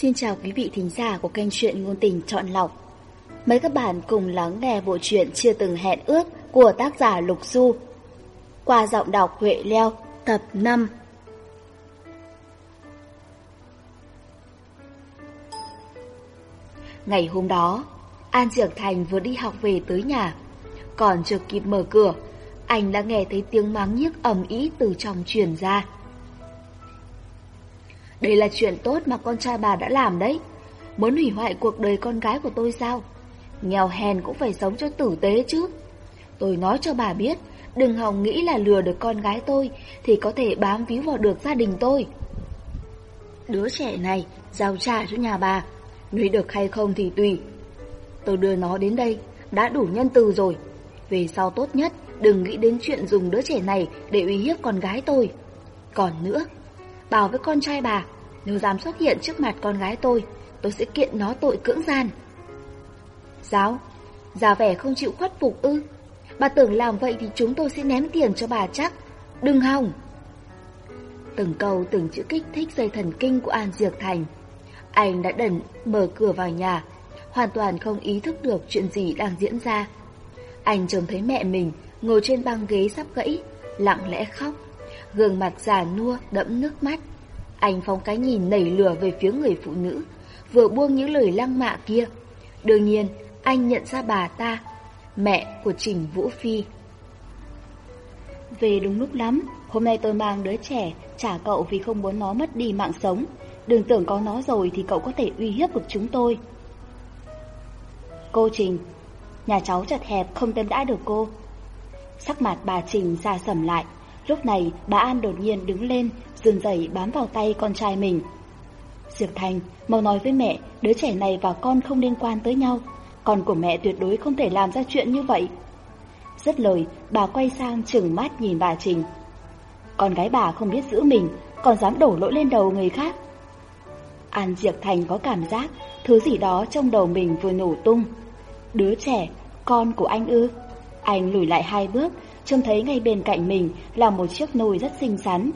Xin chào quý vị thính giả của kênh truyện ngôn tình chọn lọc. Mời các bạn cùng lắng nghe bộ truyện chưa từng hẹn ước của tác giả Lục Du. Qua giọng đọc Huệ Leo, tập 5. Ngày hôm đó, An Diệp Thành vừa đi học về tới nhà. Còn chưa kịp mở cửa, anh đã nghe thấy tiếng mắng nhiếc ầm ĩ từ trong truyền ra. Đây là chuyện tốt mà con trai bà đã làm đấy. Muốn hủy hoại cuộc đời con gái của tôi sao? Nghèo hèn cũng phải sống cho tử tế chứ. Tôi nói cho bà biết, đừng hòng nghĩ là lừa được con gái tôi thì có thể bám víu vào được gia đình tôi. Đứa trẻ này giao trả cho nhà bà, nuôi được hay không thì tùy. Tôi đưa nó đến đây, đã đủ nhân từ rồi. Về sau tốt nhất, đừng nghĩ đến chuyện dùng đứa trẻ này để uy hiếp con gái tôi. Còn nữa, bảo với con trai bà, nếu dám xuất hiện trước mặt con gái tôi, tôi sẽ kiện nó tội cưỡng gian. Giáo, giả vẻ không chịu khuất phục ư. Bà tưởng làm vậy thì chúng tôi sẽ ném tiền cho bà chắc. Đừng hòng. Từng câu từng chữ kích thích dây thần kinh của An Diệc Thành. Anh đã đần mở cửa vào nhà, hoàn toàn không ý thức được chuyện gì đang diễn ra. Anh trông thấy mẹ mình ngồi trên băng ghế sắp gãy, lặng lẽ khóc, gương mặt già nua đẫm nước mắt. Anh phóng cái nhìn nảy lửa về phía người phụ nữ, vừa buông những lời lăng mạ kia. Đương nhiên, anh nhận ra bà ta, mẹ của Trình Vũ Phi. Về đúng lúc lắm, hôm nay tôi mang đứa trẻ trả cậu vì không muốn nó mất đi mạng sống. Đừng tưởng có nó rồi thì cậu có thể uy hiếp được chúng tôi. Cô Trình, nhà cháu chật hẹp không tâm đã được cô. Sắc mặt bà Trình ra sầm lại, lúc này bà An đột nhiên đứng lên, dừng dậy bám vào tay con trai mình. Diệp Thành, mau nói với mẹ, đứa trẻ này và con không liên quan tới nhau. Con của mẹ tuyệt đối không thể làm ra chuyện như vậy. Rất lời, bà quay sang chừng mắt nhìn bà Trình. Con gái bà không biết giữ mình, còn dám đổ lỗi lên đầu người khác. An Diệp Thành có cảm giác thứ gì đó trong đầu mình vừa nổ tung. Đứa trẻ, con của anh ư? Anh lùi lại hai bước, trông thấy ngay bên cạnh mình là một chiếc nồi rất xinh xắn,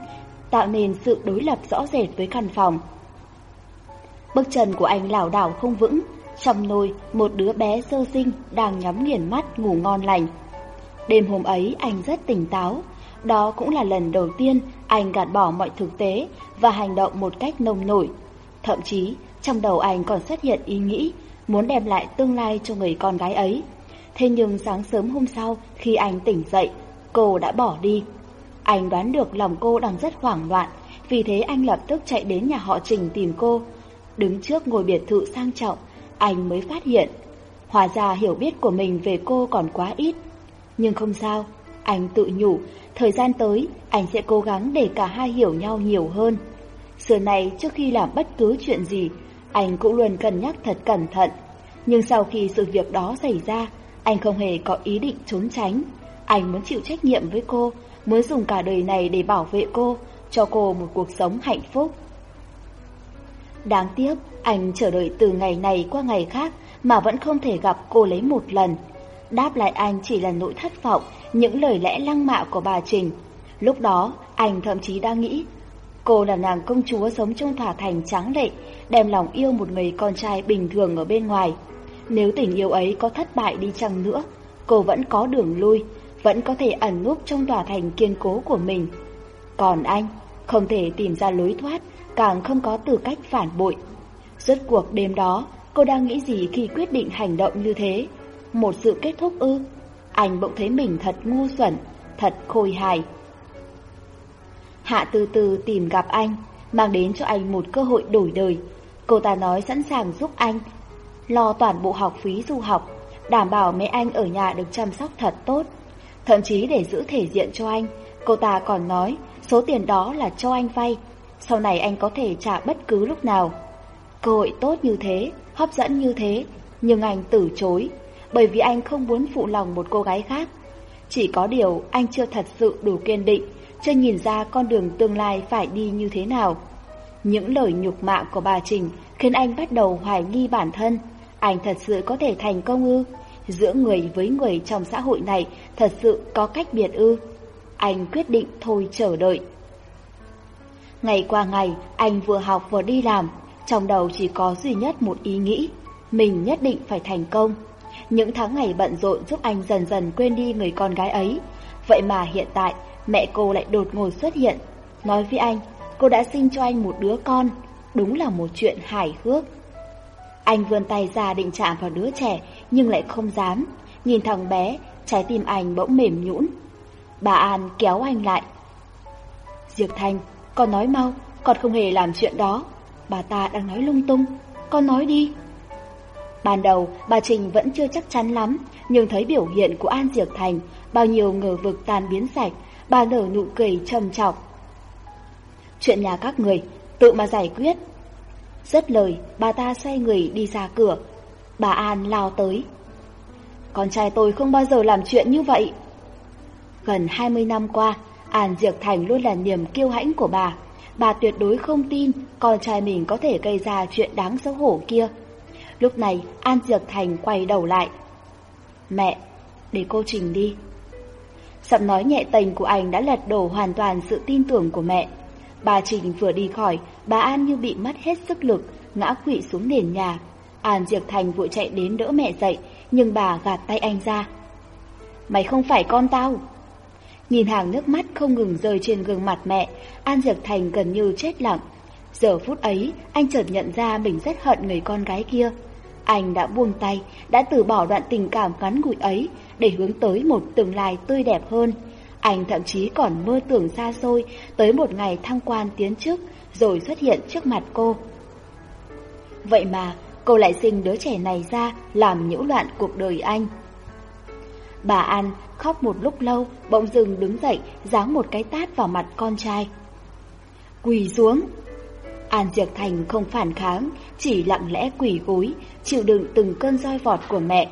tạo nên sự đối lập rõ rệt với căn phòng. Bước chân của anh lảo đảo không vững, trong nồi một đứa bé sơ sinh đang nhắm nghiền mắt ngủ ngon lành. Đêm hôm ấy anh rất tỉnh táo, đó cũng là lần đầu tiên anh gạt bỏ mọi thực tế và hành động một cách nông nổi. Thậm chí trong đầu anh còn xuất hiện ý nghĩ muốn đem lại tương lai cho người con gái ấy. Thế nhưng sáng sớm hôm sau khi anh tỉnh dậy, cô đã bỏ đi. Anh đoán được lòng cô đang rất hoảng loạn, vì thế anh lập tức chạy đến nhà họ Trình tìm cô. Đứng trước ngôi biệt thự sang trọng, anh mới phát hiện. Hóa ra hiểu biết của mình về cô còn quá ít. Nhưng không sao, anh tự nhủ, thời gian tới anh sẽ cố gắng để cả hai hiểu nhau nhiều hơn. Xưa này trước khi làm bất cứ chuyện gì, anh cũng luôn cân nhắc thật cẩn thận. Nhưng sau khi sự việc đó xảy ra, anh không hề có ý định trốn tránh. Anh muốn chịu trách nhiệm với cô, muốn dùng cả đời này để bảo vệ cô, cho cô một cuộc sống hạnh phúc. Đáng tiếc, anh chờ đợi từ ngày này qua ngày khác mà vẫn không thể gặp cô lấy một lần. Đáp lại anh chỉ là nỗi thất vọng, những lời lẽ lăng mạ của bà Trình. Lúc đó, anh thậm chí đang nghĩ, cô là nàng công chúa sống trong thỏa thành trắng lệ, đem lòng yêu một người con trai bình thường ở bên ngoài. Nếu tình yêu ấy có thất bại đi chăng nữa, cô vẫn có đường lui, vẫn có thể ẩn núp trong tòa thành kiên cố của mình. Còn anh, không thể tìm ra lối thoát, càng không có tư cách phản bội. Rốt cuộc đêm đó, cô đang nghĩ gì khi quyết định hành động như thế? Một sự kết thúc ư? Anh bỗng thấy mình thật ngu xuẩn, thật khôi hài. Hạ từ từ tìm gặp anh, mang đến cho anh một cơ hội đổi đời. Cô ta nói sẵn sàng giúp anh, lo toàn bộ học phí du học, đảm bảo mấy anh ở nhà được chăm sóc thật tốt. Thậm chí để giữ thể diện cho anh, cô ta còn nói số tiền đó là cho anh vay, sau này anh có thể trả bất cứ lúc nào. Cơ hội tốt như thế, hấp dẫn như thế, nhưng anh từ chối, bởi vì anh không muốn phụ lòng một cô gái khác. Chỉ có điều anh chưa thật sự đủ kiên định, chưa nhìn ra con đường tương lai phải đi như thế nào. Những lời nhục mạ của bà Trình khiến anh bắt đầu hoài nghi bản thân. Anh thật sự có thể thành công ư? Giữa người với người trong xã hội này thật sự có cách biệt ư? Anh quyết định thôi chờ đợi. Ngày qua ngày, anh vừa học vừa đi làm. Trong đầu chỉ có duy nhất một ý nghĩ, mình nhất định phải thành công. Những tháng ngày bận rộn giúp anh dần dần quên đi người con gái ấy. Vậy mà hiện tại, mẹ cô lại đột ngột xuất hiện. Nói với anh, cô đã sinh cho anh một đứa con. Đúng là một chuyện hài hước. Anh vươn tay ra định chạm vào đứa trẻ, nhưng lại không dám. Nhìn thằng bé, trái tim anh bỗng mềm nhũn. Bà An kéo anh lại. Diệp Thanh, con nói mau, con không hề làm chuyện đó. Bà ta đang nói lung tung, con nói đi. Ban đầu, bà Trình vẫn chưa chắc chắn lắm, nhưng thấy biểu hiện của An Diệp Thành, bao nhiêu ngờ vực tan biến sạch, bà nở nụ cười trầm trọng. Chuyện nhà các người, tự mà giải quyết. Rất lời, bà ta xoay người đi ra cửa. Bà An lao tới. Con trai tôi không bao giờ làm chuyện như vậy. Gần 20 năm qua, An Diệp Thành luôn là niềm kiêu hãnh của bà. Bà tuyệt đối không tin con trai mình có thể gây ra chuyện đáng xấu hổ kia. Lúc này, An Diệp Thành quay đầu lại. Mẹ, để cô Trình đi. Giọng nói nhẹ tênh của anh đã lật đổ hoàn toàn sự tin tưởng của mẹ. Bà Trình vừa đi khỏi, bà An như bị mất hết sức lực, ngã quỵ xuống nền nhà. An Diệp Thành vội chạy đến đỡ mẹ dậy, nhưng bà gạt tay anh ra. Mày không phải con tao. Nhìn hàng nước mắt không ngừng rơi trên gương mặt mẹ, An Diệp Thành gần như chết lặng. Giờ phút ấy, anh chợt nhận ra mình rất hận người con gái kia. Anh đã buông tay, đã từ bỏ đoạn tình cảm ngắn ngủi ấy để hướng tới một tương lai tươi đẹp hơn. Anh thậm chí còn mơ tưởng xa xôi tới một ngày thăng quan tiến chức rồi xuất hiện trước mặt cô. Vậy mà cô lại sinh đứa trẻ này ra làm nhiễu loạn cuộc đời anh. Bà An khóc một lúc lâu, bỗng dừng đứng dậy, giáng một cái tát vào mặt con trai. Quỳ xuống! An Diệp Thành không phản kháng, chỉ lặng lẽ quỳ gối, chịu đựng từng cơn roi vọt của mẹ.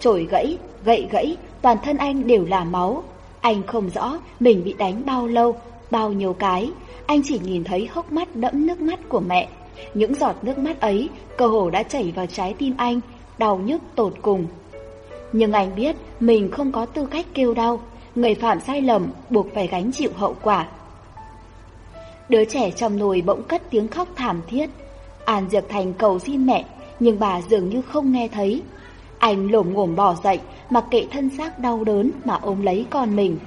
Trổi gãy, gậy gãy, toàn thân anh đều là máu. Anh không rõ mình bị đánh bao lâu, bao nhiêu cái. Anh chỉ nhìn thấy hốc mắt đẫm nước mắt của mẹ. Những giọt nước mắt ấy cơ hồ đã chảy vào trái tim anh, đau nhức tột cùng. Nhưng anh biết mình không có tư cách kêu đau, người phạm sai lầm buộc phải gánh chịu hậu quả. Đứa trẻ trong nồi bỗng cất tiếng khóc thảm thiết. An Diệp Thành cầu xin mẹ, nhưng bà dường như không nghe thấy. Anh lổm ngổm bỏ dậy, mặc kệ thân xác đau đớn mà ôm lấy con mình.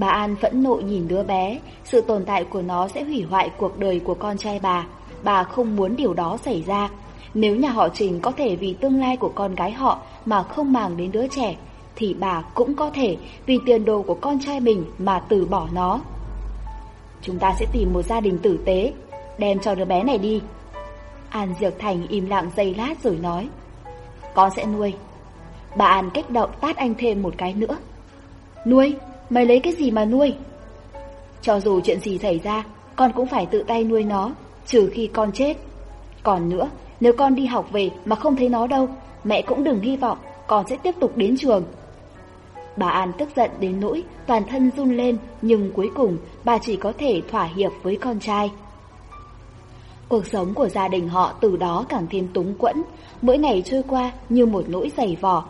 Bà An phẫn nộ nhìn đứa bé, sự tồn tại của nó sẽ hủy hoại cuộc đời của con trai bà. Bà không muốn điều đó xảy ra. Nếu nhà họ Trình có thể vì tương lai của con gái họ mà không màng đến đứa trẻ, thì bà cũng có thể vì tiền đồ của con trai mình mà từ bỏ nó. Chúng ta sẽ tìm một gia đình tử tế, đem cho đứa bé này đi. An Diệp Thành im lặng giây lát rồi nói. Con sẽ nuôi. Bà An kích động tát anh thêm một cái nữa. Nuôi? Mày lấy cái gì mà nuôi? Cho dù chuyện gì xảy ra, con cũng phải tự tay nuôi nó, trừ khi con chết. Còn nữa, nếu con đi học về mà không thấy nó đâu, mẹ cũng đừng hy vọng con sẽ tiếp tục đến trường. Bà An tức giận đến nỗi toàn thân run lên, nhưng cuối cùng bà chỉ có thể thỏa hiệp với con trai. Cuộc sống của gia đình họ từ đó càng thêm túng quẫn, mỗi ngày trôi qua như một nỗi dày vò.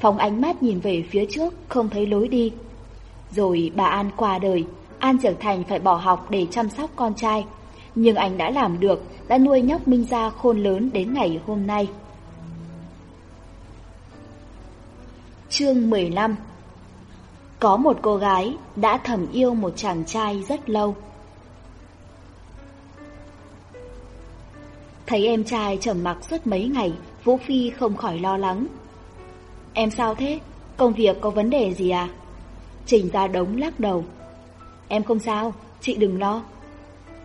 Phóng ánh mắt nhìn về phía trước, không thấy lối đi. Rồi bà An qua đời, An trưởng thành phải bỏ học để chăm sóc con trai. Nhưng anh đã làm được, đã nuôi nhóc Minh Gia khôn lớn đến ngày hôm nay. Chương 15 Có một cô gái đã thầm yêu một chàng trai rất lâu. Thấy em trai trầm mặc suốt mấy ngày, Vũ Phi không khỏi lo lắng. Em sao thế? Công việc có vấn đề gì à? Trình ra đống lắc đầu. Em không sao, chị đừng lo.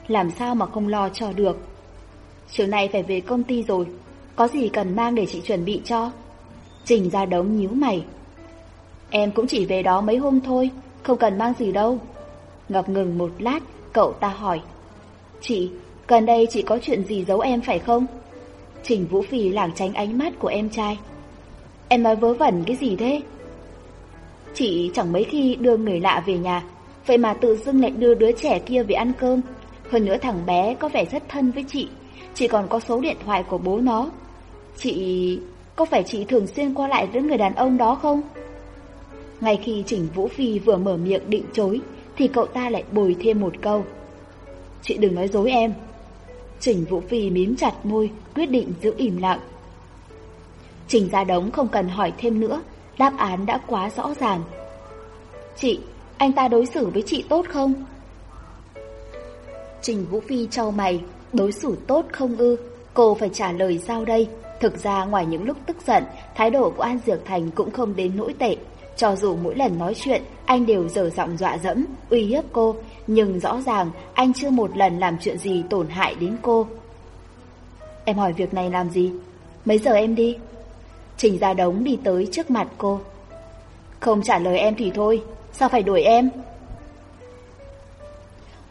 Làm sao mà không lo cho được? Chiều nay phải về công ty rồi, có gì cần mang để chị chuẩn bị cho? Trình ra đống nhíu mày. Em cũng chỉ về đó mấy hôm thôi, không cần mang gì đâu. Ngập ngừng một lát, cậu ta hỏi. Chị, gần đây chị có chuyện gì giấu em phải không? Trình Vũ Phi lảng tránh ánh mắt của em trai. Em nói vớ vẩn cái gì thế? Chị chẳng mấy khi đưa người lạ về nhà, vậy mà tự dưng lại đưa đứa trẻ kia về ăn cơm. Hơn nữa thằng bé có vẻ rất thân với chị, chị còn có số điện thoại của bố nó. Chị... có phải chị thường xuyên qua lại với người đàn ông đó không? Ngay khi Trình Vũ Phi vừa mở miệng định chối, thì cậu ta lại bồi thêm một câu. Chị đừng nói dối em. Trình Vũ Phi mím chặt môi, quyết định giữ im lặng. Trình Gia Đống không cần hỏi thêm nữa, đáp án đã quá rõ ràng. Chị, anh ta đối xử với chị tốt không? Trình Vũ Phi trao mày, đối xử tốt không ư? Cô phải trả lời sao đây? Thực ra ngoài những lúc tức giận, thái độ của An Dược Thành cũng không đến nỗi tệ. Cho dù mỗi lần nói chuyện, anh đều dở giọng dọa dẫm, uy hiếp cô, nhưng rõ ràng anh chưa một lần làm chuyện gì tổn hại đến cô. Em hỏi việc này làm gì? Mấy giờ em đi? Trình Gia Đống đi tới trước mặt cô. Không trả lời em thì thôi, sao phải đuổi em?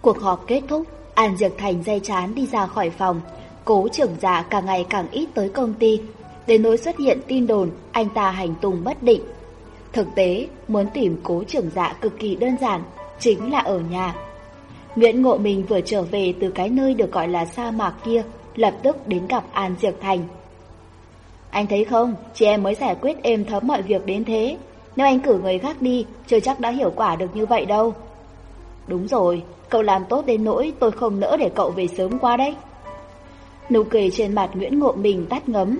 Cuộc họp kết thúc, An Diệc Thành dây chán đi ra khỏi phòng. Cố trưởng giả càng ngày càng ít tới công ty. Đến nỗi xuất hiện tin đồn anh ta hành tung bất định. Thực tế, muốn tìm cố trưởng giả cực kỳ đơn giản, chính là ở nhà. Nguyễn Ngộ Minh vừa trở về từ cái nơi được gọi là sa mạc kia, lập tức đến gặp An Diệc Thành. Anh thấy không, chị em mới giải quyết êm thấm mọi việc đến thế. Nếu anh cử người khác đi, chưa chắc đã hiểu quả được như vậy đâu. Đúng rồi, cậu làm tốt đến nỗi tôi không nỡ để cậu về sớm qua đấy. Nụ cười trên mặt Nguyễn Ngộ Bình tắt ngấm.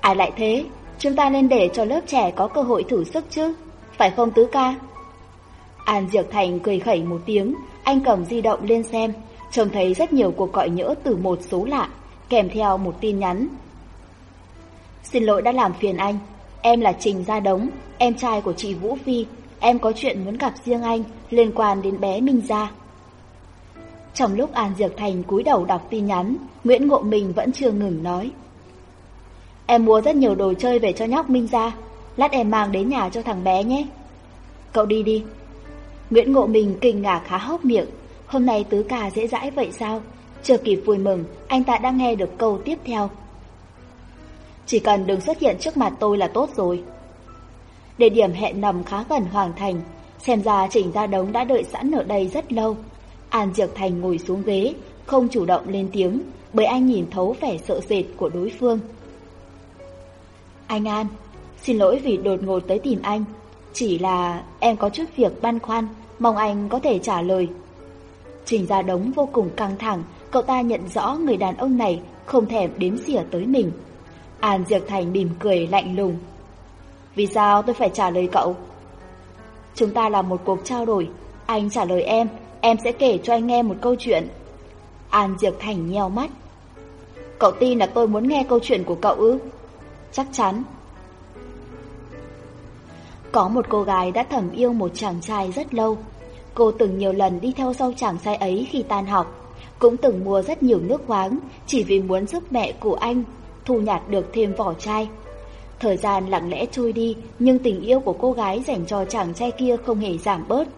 Ai lại thế, chúng ta nên để cho lớp trẻ có cơ hội thử sức chứ, phải không tứ ca? An Diệc Thành cười khẩy một tiếng, anh cầm di động lên xem, trông thấy rất nhiều cuộc gọi nhỡ từ một số lạ, kèm theo một tin nhắn. Xin lỗi đã làm phiền anh, em là Trình Gia Đống, em trai của chị Vũ Phi, em có chuyện muốn gặp riêng anh liên quan đến bé Minh Gia. Trong lúc An Diệc Thành cúi đầu đọc tin nhắn, Nguyễn Ngộ Minh vẫn chưa ngừng nói. Em mua rất nhiều đồ chơi về cho nhóc Minh Gia, lát em mang đến nhà cho thằng bé nhé. Cậu đi đi. Nguyễn Ngộ Minh kinh ngạc khá hốc miệng, hôm nay tứ ca dễ dãi vậy sao? Chưa kịp vui mừng, anh ta đã nghe được câu tiếp theo. Chỉ cần đừng xuất hiện trước mặt tôi là tốt rồi. Địa điểm hẹn nằm khá gần Hoàng Thành, xem ra Trịnh Gia Đống đã đợi sẵn ở đây rất lâu. An Diệc Thành ngồi xuống ghế, không chủ động lên tiếng, bởi anh nhìn thấu vẻ sợ sệt của đối phương. Anh An, xin lỗi vì đột ngột tới tìm anh. Chỉ là em có chút việc băn khoăn, mong anh có thể trả lời. Trình Gia Đống vô cùng căng thẳng, cậu ta nhận rõ người đàn ông này không thèm đếm xỉa tới mình. An Diệc Thành mỉm cười lạnh lùng. Vì sao tôi phải trả lời cậu? Chúng ta làm một cuộc trao đổi, anh trả lời em, em sẽ kể cho anh nghe một câu chuyện. An Diệc Thành nheo mắt. Cậu tin là tôi muốn nghe câu chuyện của cậu ư? Chắc chắn. Có một cô gái đã thầm yêu một chàng trai rất lâu. Cô từng nhiều lần đi theo sau chàng trai ấy khi tan học, cũng từng mua rất nhiều nước khoáng chỉ vì muốn giúp mẹ của anh thu nhặt được thêm vỏ chai. Thời gian lặng lẽ trôi đi, nhưng tình yêu của cô gái dành cho chàng trai kia không hề giảm bớt.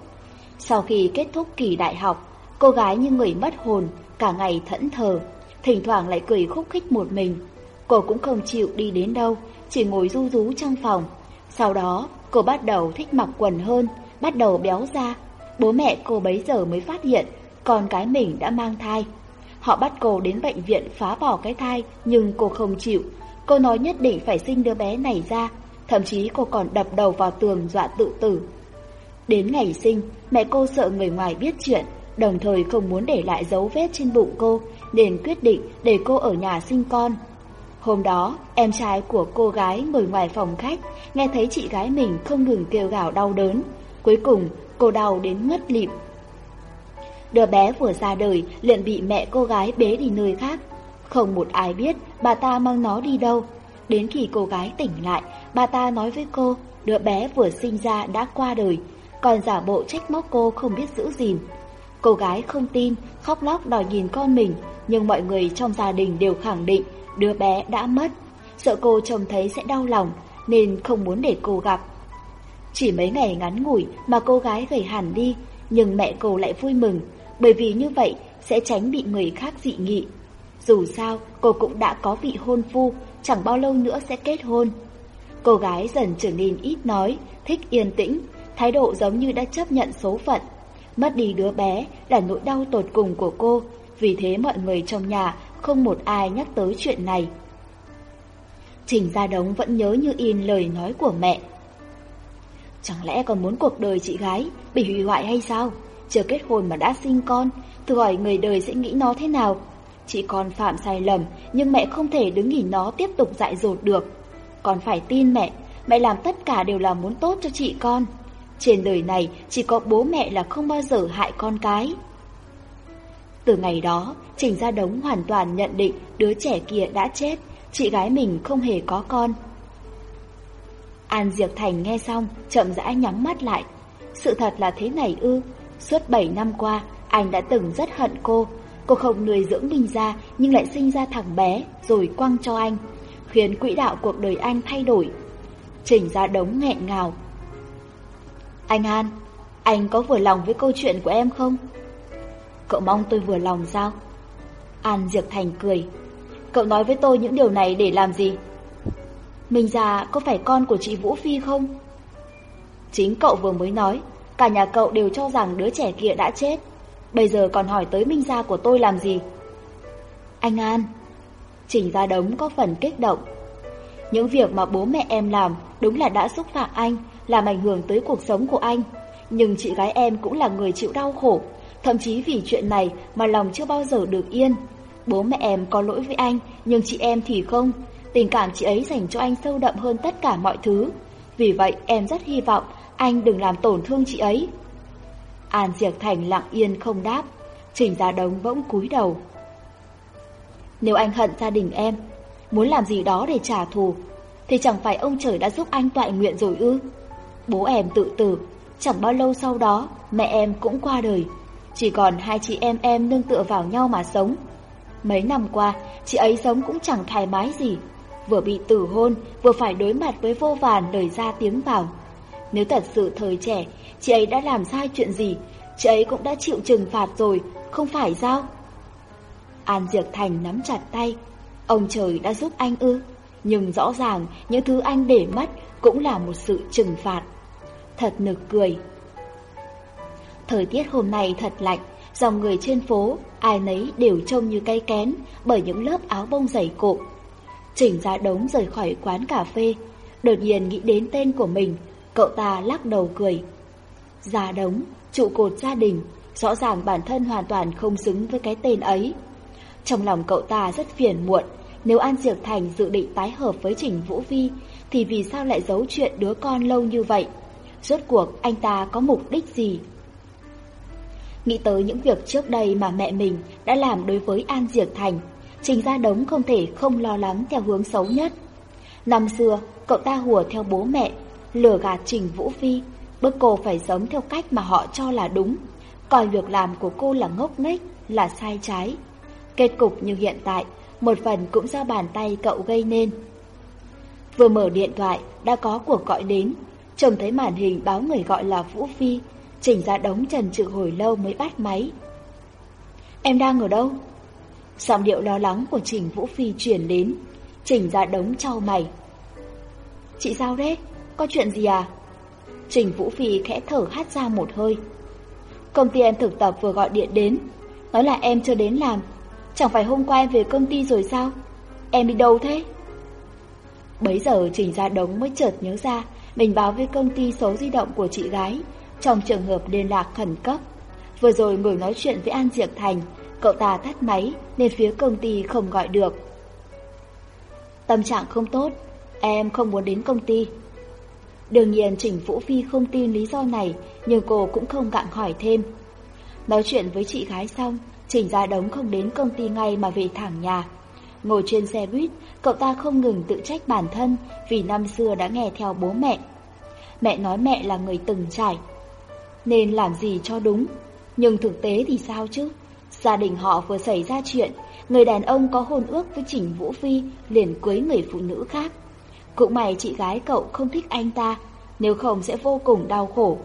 Sau khi kết thúc kỳ đại học, cô gái như người mất hồn, cả ngày thẫn thờ, thỉnh thoảng lại cười khúc khích một mình. Cô cũng không chịu đi đến đâu, chỉ ngồi ru rú trong phòng. Sau đó, cô bắt đầu thích mặc quần hơn, bắt đầu béo ra. Bố mẹ cô bấy giờ mới phát hiện con cái mình đã mang thai. Họ bắt cô đến bệnh viện phá bỏ cái thai, nhưng cô không chịu. Cô nói nhất định phải sinh đứa bé này ra, thậm chí cô còn đập đầu vào tường dọa tự tử. Đến ngày sinh, mẹ cô sợ người ngoài biết chuyện, đồng thời không muốn để lại dấu vết trên bụng cô, nên quyết định để cô ở nhà sinh con. Hôm đó, em trai của cô gái ngồi ngoài phòng khách, nghe thấy chị gái mình không ngừng kêu gào đau đớn. Cuối cùng, cô đau đến ngất lịm. Đứa bé vừa ra đời liền bị mẹ cô gái bế đi nơi khác. Không một ai biết bà ta mang nó đi đâu. Đến khi cô gái tỉnh lại, bà ta nói với cô, đứa bé vừa sinh ra đã qua đời, còn giả bộ trách móc cô không biết giữ gìn. Cô gái không tin, khóc lóc đòi nhìn con mình, nhưng mọi người trong gia đình đều khẳng định đứa bé đã mất. Sợ cô trông thấy sẽ đau lòng, nên không muốn để cô gặp. Chỉ mấy ngày ngắn ngủi mà cô gái gầy hẳn đi, nhưng mẹ cô lại vui mừng, bởi vì như vậy sẽ tránh bị người khác dị nghị. Dù sao, cô cũng đã có vị hôn phu, chẳng bao lâu nữa sẽ kết hôn. Cô gái dần trở nên ít nói, thích yên tĩnh, thái độ giống như đã chấp nhận số phận. Mất đi đứa bé là nỗi đau tột cùng của cô, vì thế mọi người trong nhà không một ai nhắc tới chuyện này. Trình Gia Đống vẫn nhớ như in lời nói của mẹ. Chẳng lẽ còn muốn cuộc đời chị gái bị hủy hoại hay sao? Chưa kết hôn mà đã sinh con, thử hỏi người đời sẽ nghĩ nó thế nào. Chị con phạm sai lầm, nhưng mẹ không thể đứng nhìn nó tiếp tục dại dột được. Con phải tin mẹ, mẹ làm tất cả đều là muốn tốt cho chị con. Trên đời này chỉ có bố mẹ là không bao giờ hại con cái. Từ ngày đó, Trình Gia Đống hoàn toàn nhận định đứa trẻ kia đã chết, chị gái mình không hề có con. An Diệp Thành nghe xong, chậm rãi nhắm mắt lại. Sự thật là thế này ư, suốt 7 năm qua, anh đã từng rất hận cô. Cô không nuôi dưỡng mình ra, nhưng lại sinh ra thằng bé, rồi quăng cho anh, khiến quỹ đạo cuộc đời anh thay đổi. Trình ra Đống nghẹn ngào. Anh An, anh có vừa lòng với câu chuyện của em không? Cậu mong tôi vừa lòng sao? An Diệp Thành cười. Cậu nói với tôi những điều này để làm gì? Minh già có phải con của chị Vũ Phi không? Chính cậu vừa mới nói, cả nhà cậu đều cho rằng đứa trẻ kia đã chết. Bây giờ còn hỏi tới Minh gia của tôi làm gì? Anh An, Trình Gia Đống có phần kích động. Những việc mà bố mẹ em làm đúng là đã xúc phạm anh, làm ảnh hưởng tới cuộc sống của anh. Nhưng chị gái em cũng là người chịu đau khổ, thậm chí vì chuyện này mà lòng chưa bao giờ được yên. Bố mẹ em có lỗi với anh, nhưng chị em thì không. Tình cảm chị ấy dành cho anh sâu đậm hơn tất cả mọi thứ. Vì vậy em rất hy vọng anh đừng làm tổn thương chị ấy. An Diệp Thành lặng yên không đáp, Trình Gia Đống bỗng cúi đầu. Nếu anh hận gia đình em, muốn làm gì đó để trả thù, thì chẳng phải ông trời đã giúp anh toại nguyện rồi ư? Bố em tự tử, chẳng bao lâu sau đó mẹ em cũng qua đời, chỉ còn hai chị em em nương tựa vào nhau mà sống. Mấy năm qua, chị ấy sống cũng chẳng thoải mái gì, vừa bị tử hôn, vừa phải đối mặt với vô vàn lời ra tiếng vào. Nếu thật sự thời trẻ, chị ấy đã làm sai chuyện gì, chị ấy cũng đã chịu trừng phạt rồi, không phải sao? An Diệp Thành nắm chặt tay, ông trời đã giúp anh ư, nhưng rõ ràng những thứ anh để mất cũng là một sự trừng phạt. Thật nực cười. Thời tiết hôm nay thật lạnh, dòng người trên phố, ai nấy đều trông như cây kén bởi những lớp áo bông dày cộm. Chỉnh ra đống rời khỏi quán cà phê, đột nhiên nghĩ đến tên của mình, cậu ta lắc đầu cười. Gia đống, trụ cột gia đình, rõ ràng bản thân hoàn toàn không xứng với cái tên ấy. Trong lòng cậu ta rất phiền muộn, nếu An Diệp Thành dự định tái hợp với Trình Vũ Vi, thì vì sao lại giấu chuyện đứa con lâu như vậy? Rốt cuộc anh ta có mục đích gì? Nghĩ tới những việc trước đây mà mẹ mình đã làm đối với An Diệp Thành, Trình Gia Đống không thể không lo lắng theo hướng xấu nhất. Năm xưa, cậu ta hùa theo bố mẹ, lừa gạt Trình Vũ Phi, bức cô phải sống theo cách mà họ cho là đúng, coi việc làm của cô là ngốc nghếch, là sai trái. Kết cục như hiện tại, một phần cũng do bàn tay cậu gây nên. Vừa mở điện thoại, đã có cuộc gọi đến, trông thấy màn hình báo người gọi là Vũ Phi, chỉnh ra đống trần trừ hồi lâu mới bắt máy. Em đang ở đâu? Giọng điệu lo lắng của Trình Vũ Phi truyền đến, Trình ra đống trao mày. Chị sao đấy? Có chuyện gì à? Trình Vũ Phi khẽ thở hát ra một hơi. Công ty em thực tập vừa gọi điện đến, nói là em chưa đến làm. Chẳng phải hôm qua em về công ty rồi sao? Em đi đâu thế? Bấy giờ Trình Gia Đống mới chợt nhớ ra mình báo với công ty số di động của chị gái trong trường hợp liên lạc khẩn cấp. Vừa rồi ngồi nói chuyện với An Diệp Thành, cậu ta tắt máy nên phía công ty không gọi được. Tâm trạng không tốt, em không muốn đến công ty. Đương nhiên Trình Vũ Phi không tin lý do này, nhưng cô cũng không gặng hỏi thêm. Nói chuyện với chị gái xong, Trình Gia Đống không đến công ty ngay mà về thẳng nhà. Ngồi trên xe buýt, cậu ta không ngừng tự trách bản thân vì năm xưa đã nghe theo bố mẹ. Mẹ nói mẹ là người từng trải, nên làm gì cho đúng. Nhưng thực tế thì sao chứ? Gia đình họ vừa xảy ra chuyện, người đàn ông có hôn ước với Trình Vũ Phi liền cưới người phụ nữ khác. Cũng may chị gái cậu không thích anh ta, nếu không sẽ vô cùng đau khổ.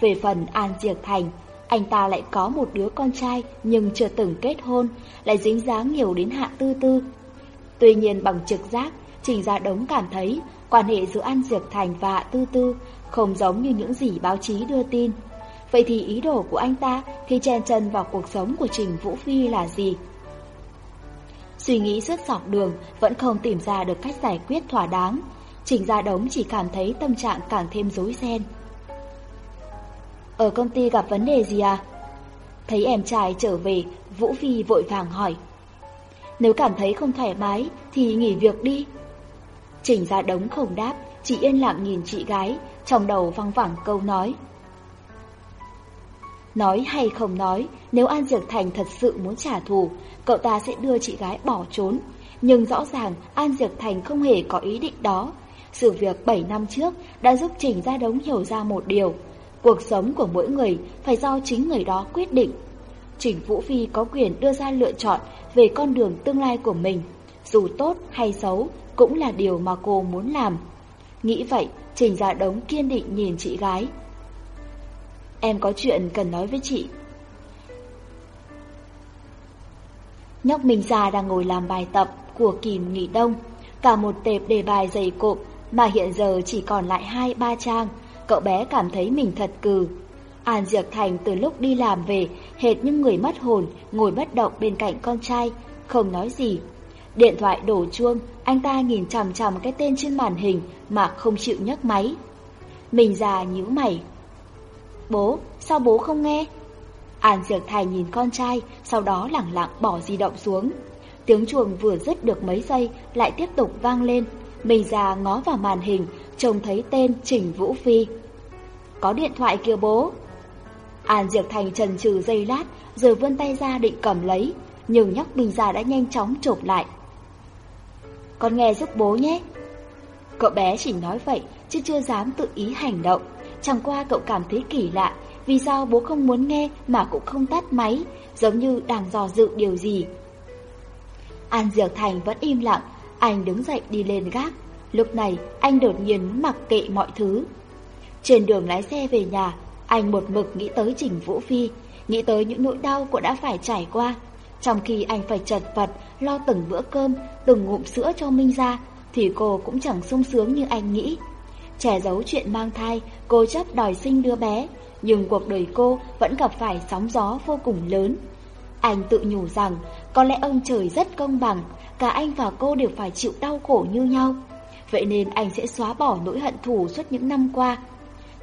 Về phần An Diệp Thành, anh ta lại có một đứa con trai nhưng chưa từng kết hôn, lại dính dáng nhiều đến Hạ Tư Tư. Tuy nhiên bằng trực giác, Trình Gia Đống cảm thấy quan hệ giữa An Diệp Thành và Hạ Tư Tư không giống như những gì báo chí đưa tin. Vậy thì ý đồ của anh ta khi chen chân vào cuộc sống của Trình Vũ Phi là gì? Suy nghĩ suốt dọc đường vẫn không tìm ra được cách giải quyết thỏa đáng. Trình Gia Đống chỉ cảm thấy tâm trạng càng thêm rối ren. Ở công ty gặp vấn đề gì à? Thấy em trai trở về, Vũ Phi vội vàng hỏi. Nếu cảm thấy không thoải mái thì nghỉ việc đi. Trình ra đống không đáp, chỉ yên lặng nhìn chị gái, trong đầu văng vẳng câu nói. Nói hay không nói, nếu An Diệp Thành thật sự muốn trả thù, cậu ta sẽ đưa chị gái bỏ trốn. Nhưng rõ ràng An Diệp Thành không hề có ý định đó. Sự việc 7 năm trước đã giúp Trình Gia Đống hiểu ra một điều. Cuộc sống của mỗi người phải do chính người đó quyết định. Trình Vũ Phi có quyền đưa ra lựa chọn về con đường tương lai của mình. Dù tốt hay xấu cũng là điều mà cô muốn làm. Nghĩ vậy, Trình Gia Đống kiên định nhìn chị gái. Em có chuyện cần nói với chị. Nhóc Minh Gia đang ngồi làm bài tập của kìm nghỉ đông, cả một tệp đề bài dày cộm mà hiện giờ chỉ còn lại hai ba trang, cậu bé cảm thấy mình thật cừ. An Diệp Thành từ lúc đi làm về, hệt như người mất hồn, ngồi bất động bên cạnh con trai, không nói gì. Điện thoại đổ chuông, anh ta nhìn chằm chằm cái tên trên màn hình mà không chịu nhấc máy. Mình già nhíu mày. Bố, sao bố không nghe? An Diệp Thành nhìn con trai, sau đó lẳng lặng bỏ di động xuống. Tiếng chuồng vừa dứt được mấy giây lại tiếp tục vang lên. Mình già ngó vào màn hình, trông thấy tên Trình Vũ Phi. Có điện thoại kia bố. An Diệp Thành trần trừ giây lát, rồi vươn tay ra định cầm lấy, nhưng nhóc Bình già đã nhanh chóng chộp lại. Con nghe giúp bố nhé. Cậu bé chỉ nói vậy, chứ chưa dám tự ý hành động. Chẳng qua cậu cảm thấy kỳ lạ, vì sao bố không muốn nghe mà cũng không tắt máy, giống như đang dò dự điều gì. An Diệp Thành vẫn im lặng, anh đứng dậy đi lên gác. Lúc này, anh đột nhiên mặc kệ mọi thứ. Trên đường lái xe về nhà, anh một mực nghĩ tới Trình Vũ Phi, nghĩ tới những nỗi đau cô đã phải trải qua. Trong khi anh phải chật vật, lo từng bữa cơm, từng ngụm sữa cho Minh ra, thì cô cũng chẳng sung sướng như anh nghĩ. Trẻ giấu chuyện mang thai, cô chấp đòi sinh đứa bé, nhưng cuộc đời cô vẫn gặp phải sóng gió vô cùng lớn. Anh tự nhủ rằng có lẽ ông trời rất công bằng, cả anh và cô đều phải chịu đau khổ như nhau. Vậy nên anh sẽ xóa bỏ nỗi hận thù suốt những năm qua.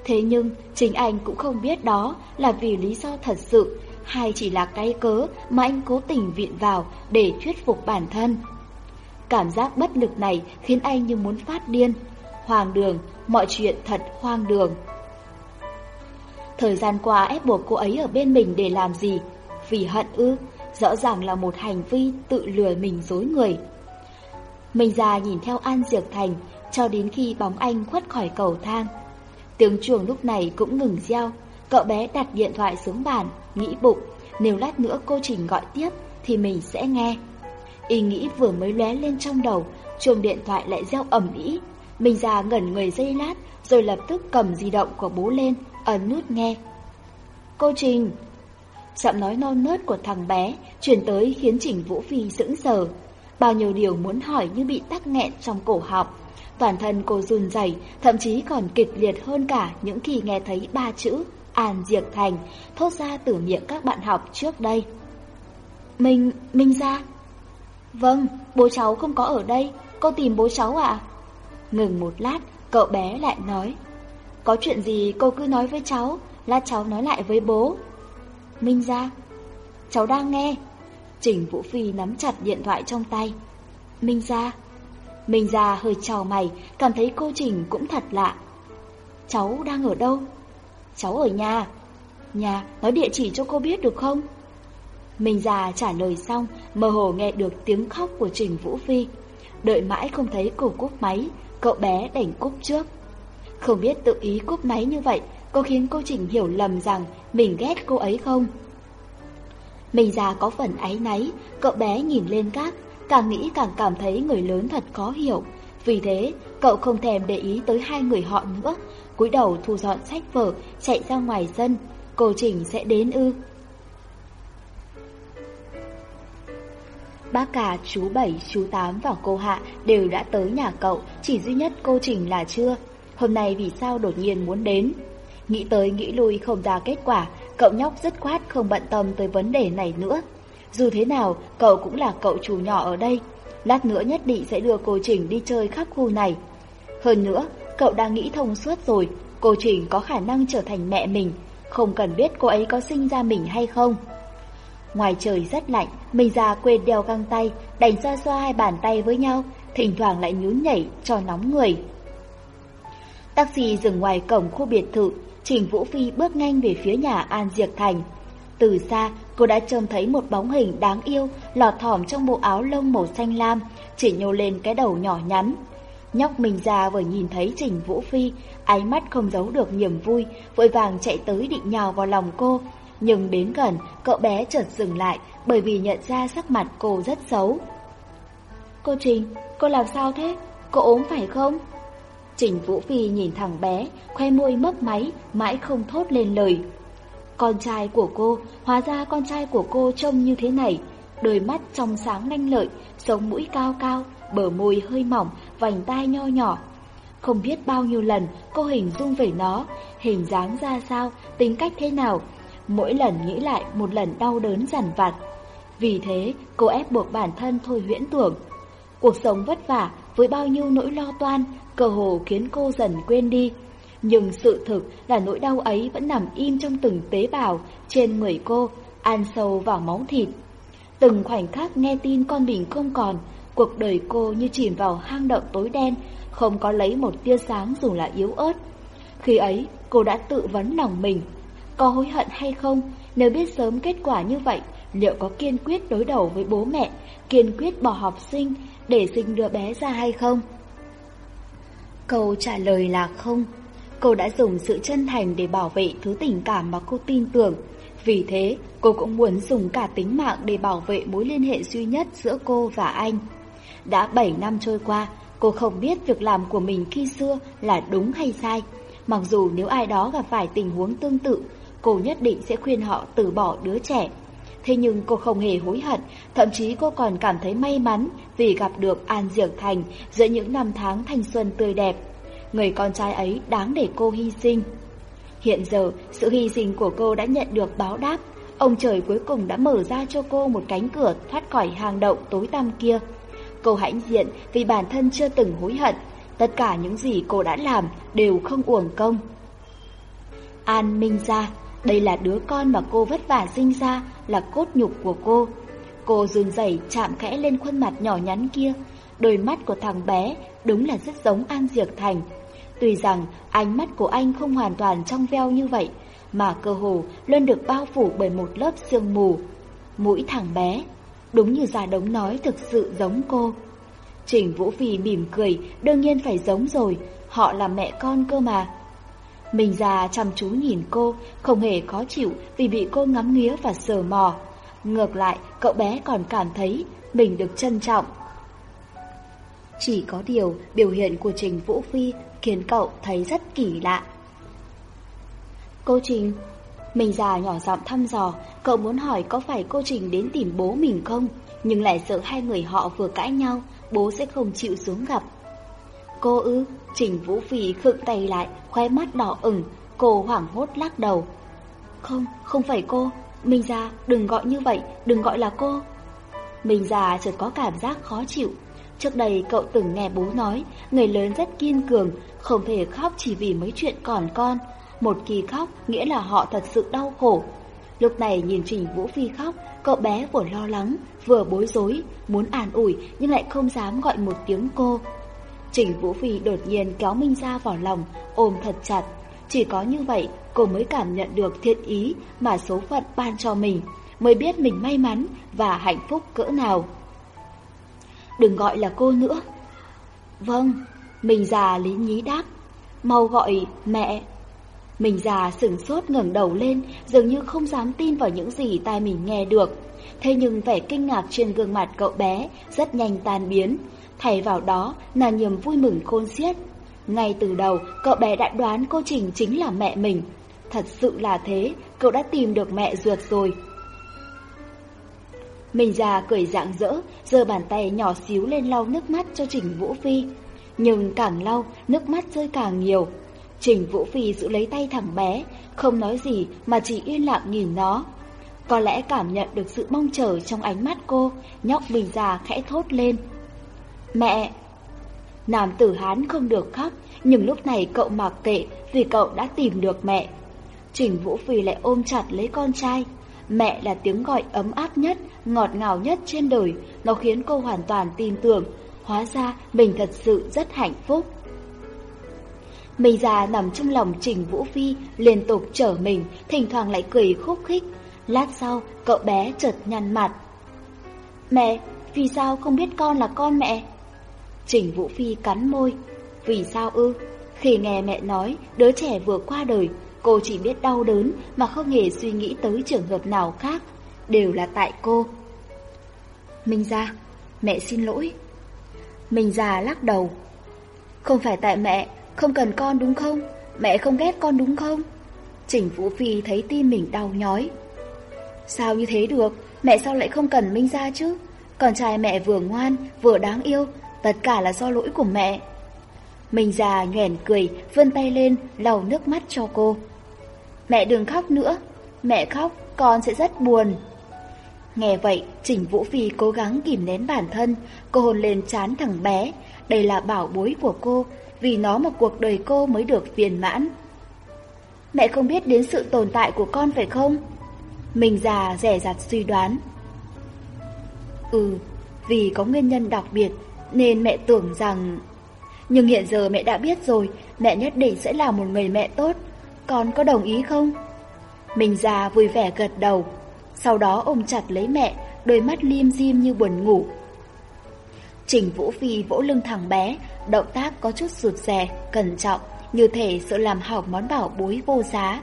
Thế nhưng chính anh cũng không biết đó là vì lý do thật sự hay chỉ là cái cớ mà anh cố tình viện vào để thuyết phục bản thân. Cảm giác bất lực này khiến anh như muốn phát điên. Hoàng đường, mọi chuyện thật hoang đường. Thời gian qua ép buộc cô ấy ở bên mình để làm gì? Vì hận ư, rõ ràng là một hành vi tự lừa mình dối người. Mình già nhìn theo An Diệp Thành, cho đến khi bóng anh khuất khỏi cầu thang. Tiếng chuồng lúc này cũng ngừng reo, cậu bé đặt điện thoại xuống bàn, nghĩ bụng, nếu lát nữa cô Trình gọi tiếp thì mình sẽ nghe. Ý nghĩ vừa mới lóe lên trong đầu, chuông điện thoại lại reo ầm ĩ minh gia ngẩn người dây lát, rồi lập tức cầm di động của bố lên, ấn nút nghe. Cô Trình, Giọng nói non nớt của thằng bé truyền tới khiến Trình Vũ Phi sững sờ. Bao nhiêu điều muốn hỏi như bị tắc nghẹn trong cổ họng. Toàn thân cô run rẩy, thậm chí còn kịch liệt hơn cả những khi nghe thấy ba chữ An Diệp Thành thốt ra từ miệng các bạn học trước đây. Mình, minh ra. Vâng, bố cháu không có ở đây, cô tìm bố cháu ạ. Ngừng một lát, cậu bé lại nói. Có chuyện gì cô cứ nói với cháu, lát cháu nói lại với bố. Minh ra. Cháu đang nghe. Trình Vũ Phi nắm chặt điện thoại trong tay. Minh ra. Minh ra hơi trào mày, cảm thấy cô Trình cũng thật lạ. Cháu đang ở đâu? Cháu ở nhà. Nhà, nói địa chỉ cho cô biết được không? Minh già trả lời xong, mơ hồ nghe được tiếng khóc của Trình Vũ Phi. Đợi mãi không thấy cô cúp máy, cậu bé đành cúp trước. Không biết tự ý cúp máy như vậy có khiến cô Trình hiểu lầm rằng mình ghét cô ấy không? Mình già có phần áy náy, cậu bé nhìn lên các, càng nghĩ càng cảm thấy người lớn thật khó hiểu. Vì thế, cậu không thèm để ý tới hai người họ nữa, cúi đầu thu dọn sách vở, chạy ra ngoài sân. Cô Trình sẽ đến ư. Bác cả, chú Bảy, chú Tám và cô Hạ đều đã tới nhà cậu, chỉ duy nhất cô Trình là chưa. Hôm nay vì sao đột nhiên muốn đến? Nghĩ tới nghĩ lui không ra kết quả, cậu nhóc dứt khoát không bận tâm tới vấn đề này nữa. Dù thế nào, cậu cũng là cậu chủ nhỏ ở đây. Lát nữa nhất định sẽ đưa cô Trình đi chơi khắp khu này. Hơn nữa, cậu đang nghĩ thông suốt rồi, cô Trình có khả năng trở thành mẹ mình. không cần biết cô ấy có sinh ra mình hay không. Ngoài trời rất lạnh, mình già quên đeo găng tay, đành xoa xoa hai bàn tay với nhau, thỉnh thoảng lại nhún nhảy cho nóng người. Taxi dừng ngoài cổng khu biệt thự, Trình Vũ Phi bước nhanh về phía nhà An Diệc Thành. Từ xa, cô đã trông thấy một bóng hình đáng yêu lọt thỏm trong bộ áo lông màu xanh lam, chỉ nhô lên cái đầu nhỏ nhắn. Nhóc mình già vừa nhìn thấy Trình Vũ Phi, ánh mắt không giấu được niềm vui, vội vàng chạy tới định nhào vào lòng cô. Nhưng đến gần, cậu bé chợt dừng lại bởi vì nhận ra sắc mặt cô rất xấu. Cô Trình, cô làm sao thế? Cô ốm phải không? Trình Vũ Phi nhìn thằng bé, khoe môi mấp máy, mãi không thốt lên lời. Con trai của cô, hóa ra con trai của cô trông như thế này, đôi mắt trong sáng lanh lợi, sống mũi cao cao, bờ môi hơi mỏng, vành tai nho nhỏ. Không biết bao nhiêu lần cô hình dung về nó, hình dáng ra sao, tính cách thế nào. Mỗi lần nghĩ lại một lần đau đớn dằn vặt. Vì thế, cô ép buộc bản thân thôi huyễn tưởng. Cuộc sống vất vả với bao nhiêu nỗi lo toan, cơ hồ khiến cô dần quên đi. Nhưng sự thực là nỗi đau ấy vẫn nằm im trong từng tế bào trên người cô, ăn sâu vào máu thịt. Từng khoảnh khắc nghe tin con mình không còn, cuộc đời cô như chìm vào hang động tối đen, không có lấy một tia sáng dù là yếu ớt. Khi ấy, cô đã tự vấn lòng mình, có hối hận hay không, nếu biết sớm kết quả như vậy, liệu có kiên quyết đối đầu với bố mẹ, kiên quyết bỏ học sinh để sinh đứa bé ra hay không? Câu trả lời là không. Cô đã dùng sự chân thành để bảo vệ thứ tình cảm mà cô tin tưởng. Vì thế, cô cũng muốn dùng cả tính mạng để bảo vệ mối liên hệ duy nhất giữa cô và anh. Đã 7 năm trôi qua, cô không biết việc làm của mình khi xưa là đúng hay sai. Mặc dù nếu ai đó gặp phải tình huống tương tự, cô nhất định sẽ khuyên họ từ bỏ đứa trẻ. Thế nhưng cô không hề hối hận, thậm chí cô còn cảm thấy may mắn vì gặp được An Diệc Thành giữa những năm tháng thanh xuân tươi đẹp. Người con trai ấy đáng để cô hy sinh. Hiện giờ, sự hy sinh của cô đã nhận được báo đáp. Ông trời cuối cùng đã mở ra cho cô một cánh cửa thoát khỏi hang động tối tăm kia. Cô hãnh diện vì bản thân chưa từng hối hận. Tất cả những gì cô đã làm đều không uổng công. An Minh Gia, đây là đứa con mà cô vất vả sinh ra, là cốt nhục của cô. Cô run rẩy chạm khẽ lên khuôn mặt nhỏ nhắn kia. Đôi mắt của thằng bé đúng là rất giống An Diệc Thành. Tuy rằng ánh mắt của anh không hoàn toàn trong veo như vậy, mà cơ hồ luôn được bao phủ bởi một lớp sương mù. Mũi thằng bé, đúng như già đống nói thực sự giống cô. Trình Vũ Phi mỉm cười, đương nhiên phải giống rồi, họ là mẹ con cơ mà. Mình già chăm chú nhìn cô, không hề khó chịu vì bị cô ngắm nghía và sờ mò. Ngược lại, cậu bé còn cảm thấy mình được trân trọng. Chỉ có điều, biểu hiện của Trình Vũ Phi khiến cậu thấy rất kỳ lạ. Cô Trình, mình già nhỏ giọng thăm dò, cậu muốn hỏi có phải cô Trình đến tìm bố mình không, nhưng lại sợ hai người họ vừa cãi nhau, bố sẽ không chịu xuống gặp. Cô ư, Trình Vũ Phi khựng tay lại, khóe mắt đỏ ửng, cô hoảng hốt lắc đầu. Không, không phải cô, Minh Gia, đừng gọi như vậy, đừng gọi là cô. Minh Gia chợt có cảm giác khó chịu. Trước đây cậu từng nghe bố nói, người lớn rất kiên cường, không thể khóc chỉ vì mấy chuyện còn con. Một kỳ khóc nghĩa là họ thật sự đau khổ. Lúc này nhìn Trình Vũ Phi khóc, cậu bé vừa lo lắng, vừa bối rối, muốn an ủi nhưng lại không dám gọi một tiếng cô. Trình Vũ Phi đột nhiên kéo Minh Gia vào lòng, ôm thật chặt. Chỉ có như vậy, cô mới cảm nhận được thiện ý mà số phận ban cho mình, mới biết mình may mắn và hạnh phúc cỡ nào. Đừng gọi là cô nữa. Vâng, mình già lý nhí đáp. Mau gọi mẹ. Mình già sửng sốt ngẩng đầu lên, dường như không dám tin vào những gì tai mình nghe được. Thế nhưng vẻ kinh ngạc trên gương mặt cậu bé rất nhanh tan biến, thay vào đó là niềm vui mừng khôn xiết. Ngay từ đầu, cậu bé đã đoán cô Trình chính là mẹ mình. Thật sự là thế, cậu đã tìm được mẹ ruột rồi. Mình già cười rạng rỡ, giơ bàn tay nhỏ xíu lên lau nước mắt cho Trình Vũ Phi. Nhưng càng lau, nước mắt rơi càng nhiều. Trình Vũ Phi giữ lấy tay thằng bé, không nói gì mà chỉ yên lặng nhìn nó. Có lẽ cảm nhận được sự mong chờ trong ánh mắt cô, nhóc mình già khẽ thốt lên. Mẹ! Nam tử Hán không được khóc, nhưng lúc này cậu mặc kệ vì cậu đã tìm được mẹ. Trình Vũ Phi lại ôm chặt lấy con trai. Mẹ là tiếng gọi ấm áp nhất, ngọt ngào nhất trên đời, nó khiến cô hoàn toàn tin tưởng. Hóa ra mình thật sự rất hạnh phúc. Mình già nằm trong lòng Trình Vũ Phi, liên tục chở mình, thỉnh thoảng lại cười khúc khích. Lát sau, cậu bé chợt nhăn mặt. Mẹ, vì sao không biết con là con mẹ? Trình Vũ Phi cắn môi. Vì sao ư? Khi nghe mẹ nói đứa trẻ vừa qua đời, cô chỉ biết đau đớn mà không hề suy nghĩ tới trường hợp nào khác. Đều là tại cô. Minh ra, mẹ xin lỗi. Minh già lắc đầu. Không phải tại mẹ, không cần con đúng không? Mẹ không ghét con đúng không? Trình Vũ Phi thấy tim mình đau nhói. Sao như thế được? Mẹ sao lại không cần Minh ra chứ? Con trai mẹ vừa ngoan, vừa đáng yêu, tất cả là do lỗi của mẹ. mình già nhoẻn cười, vươn tay lên, lau nước mắt cho cô. Mẹ đừng khóc nữa, mẹ khóc, con sẽ rất buồn. Nghe vậy, Trình Vũ Phi cố gắng kìm nén bản thân, cô hôn lên chán thằng bé. Đây là bảo bối của cô, vì nó mà cuộc đời cô mới được viên mãn. Mẹ không biết đến sự tồn tại của con phải không? Mình già rẻ rặt suy đoán. Ừ, vì có nguyên nhân đặc biệt nên mẹ tưởng rằng... Nhưng hiện giờ mẹ đã biết rồi, mẹ nhất định sẽ là một người mẹ tốt. Con có đồng ý không? Mình già vui vẻ gật đầu, sau đó ôm chặt lấy mẹ, đôi mắt liêm diêm như buồn ngủ. Trình Vũ Phi vỗ lưng thằng bé, động tác có chút rụt rè, cẩn trọng, như thể sợ làm hỏng món bảo bối vô giá.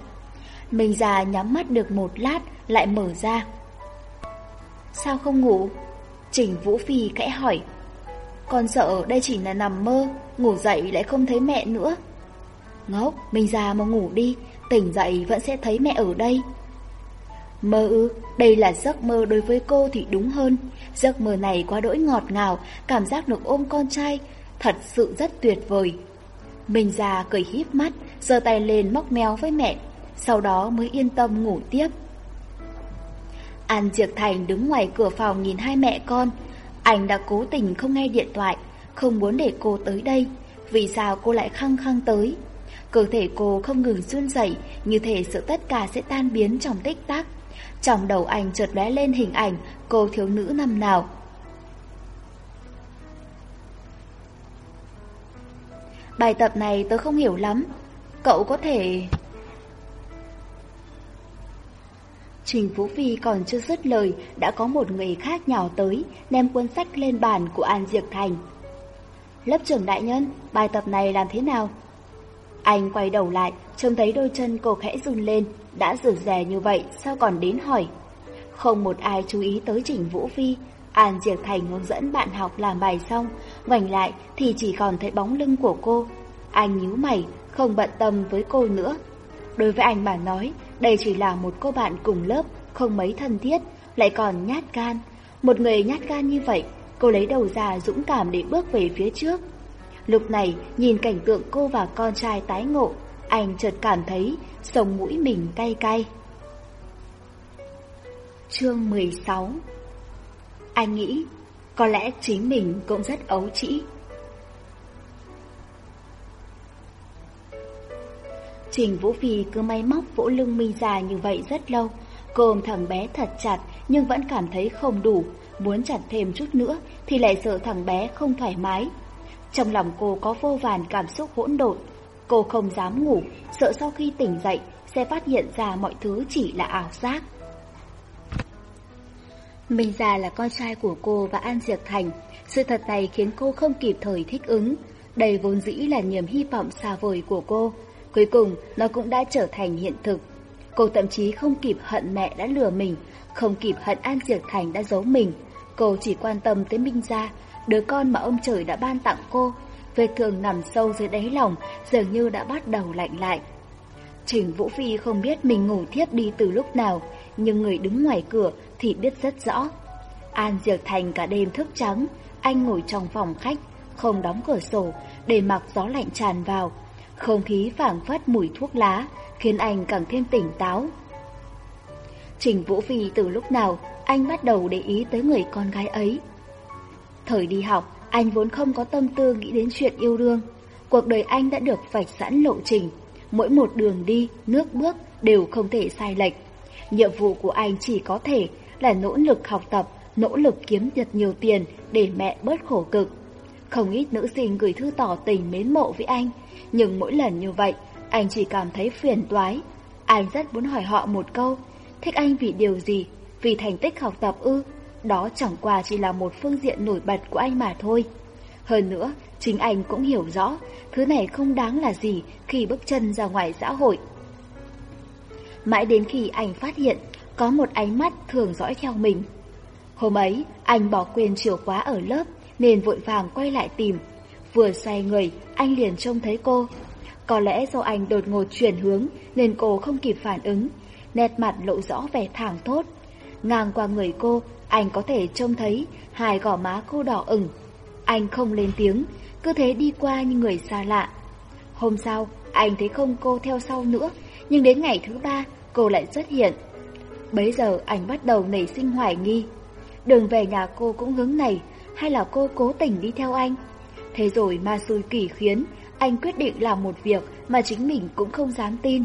Mình già nhắm mắt được một lát, lại mở ra. Sao không ngủ? Trình Vũ Phi khẽ hỏi. Con sợ đây chỉ là nằm mơ, ngủ dậy lại không thấy mẹ nữa. Ngốc, mình già mà ngủ đi, tỉnh dậy vẫn sẽ thấy mẹ ở đây. Mơ ư, đây là giấc mơ đối với cô thì đúng hơn. Giấc mơ này quá đỗi ngọt ngào, cảm giác được ôm con trai, thật sự rất tuyệt vời. Mình già cười híp mắt, giơ tay lên móc mèo với mẹ, sau đó mới yên tâm ngủ tiếp. An Diệp Thành đứng ngoài cửa phòng nhìn hai mẹ con. Anh đã cố tình không nghe điện thoại, không muốn để cô tới đây. Vì sao cô lại khăng khăng tới? Cơ thể cô không ngừng run rẩy, như thể sự tất cả sẽ tan biến trong tích tắc. Trong đầu anh chợt lóe lên hình ảnh cô thiếu nữ năm nào. Bài tập này tớ không hiểu lắm. Cậu có thể... Trình Vũ Phi còn chưa dứt lời, đã có một người khác nhào tới, đem cuốn sách lên bàn của An Diệc Thành. Lớp trưởng đại nhân, bài tập này làm thế nào? Anh quay đầu lại, trông thấy đôi chân cô khẽ run lên, đã rủ rè như vậy sao còn đến hỏi. Không một ai chú ý tới Trình Vũ Phi, An Diệc Thành hướng dẫn bạn học làm bài xong, ngoảnh lại thì chỉ còn thấy bóng lưng của cô. Anh nhíu mày, không bận tâm với cô nữa. Đối với anh mà nói, đây chỉ là một cô bạn cùng lớp, không mấy thân thiết, lại còn nhát gan. Một người nhát gan như vậy, cô lấy đầu ra dũng cảm để bước về phía trước. Lúc này, nhìn cảnh tượng cô và con trai tái ngộ, anh chợt cảm thấy sống mũi mình cay cay. Chương 16 Anh nghĩ, có lẽ chính mình cũng rất ấu trĩ. Trình Vũ Phi cứ máy móc vỗ lưng mi già như vậy rất lâu. Cô ôm thằng bé thật chặt nhưng vẫn cảm thấy không đủ. Muốn chặt thêm chút nữa thì lại sợ thằng bé không thoải mái. Trong lòng cô có vô vàn cảm xúc hỗn độn. Cô không dám ngủ, sợ sau khi tỉnh dậy sẽ phát hiện ra mọi thứ chỉ là ảo giác. Minh Gia là con trai của cô và An Diệp Thành. Sự thật này khiến cô không kịp thời thích ứng. Đây vốn dĩ là niềm hy vọng xa vời của cô. Cuối cùng, nó cũng đã trở thành hiện thực. Cô thậm chí không kịp hận mẹ đã lừa mình, không kịp hận An Diệp Thành đã giấu mình. Cô chỉ quan tâm tới Minh Gia, đứa con mà ông trời đã ban tặng cô. Vết thương nằm sâu dưới đáy lòng, dường như đã bắt đầu lạnh lại. Trình Vũ Phi không biết mình ngủ thiếp đi từ lúc nào, nhưng người đứng ngoài cửa thì biết rất rõ. An Diệp Thành cả đêm thức trắng, anh ngồi trong phòng khách, không đóng cửa sổ, để mặc gió lạnh tràn vào. Không khí phảng phất mùi thuốc lá, khiến anh càng thêm tỉnh táo. Trình Vũ Phi từ lúc nào anh bắt đầu để ý tới người con gái ấy. Thời đi học, anh vốn không có tâm tư nghĩ đến chuyện yêu đương. Cuộc đời anh đã được vạch sẵn lộ trình. mỗi một đường đi, nước bước đều không thể sai lệch. Nhiệm vụ của anh chỉ có thể là nỗ lực học tập, nỗ lực kiếm thật nhiều tiền để mẹ bớt khổ cực. Không ít nữ sinh gửi thư tỏ tình mến mộ với anh, nhưng mỗi lần như vậy, anh chỉ cảm thấy phiền toái. Anh rất muốn hỏi họ một câu, thích anh vì điều gì? Vì thành tích học tập ư? Đó chẳng qua chỉ là một phương diện nổi bật của anh mà thôi. Hơn nữa, chính anh cũng hiểu rõ, thứ này không đáng là gì khi bước chân ra ngoài xã hội. Mãi đến khi anh phát hiện, có một ánh mắt thường dõi theo mình. Hôm ấy, anh bỏ quên chìa khóa ở lớp, nên vội vàng quay lại tìm. Vừa xoay người, anh liền trông thấy cô. Có lẽ do anh đột ngột chuyển hướng, nên cô không kịp phản ứng. Nét mặt lộ rõ vẻ thẳng thốt. Ngang qua người cô, anh có thể trông thấy hai gò má cô đỏ ửng. Anh không lên tiếng, cứ thế đi qua như người xa lạ. Hôm sau, anh thấy không cô theo sau nữa, nhưng đến ngày thứ ba, cô lại xuất hiện. Bấy giờ anh bắt đầu nảy sinh hoài nghi. Đường về nhà cô cũng hướng này, hay là cô cố tình đi theo anh? Thế rồi ma xui kỳ khiến, anh quyết định làm một việc mà chính mình cũng không dám tin.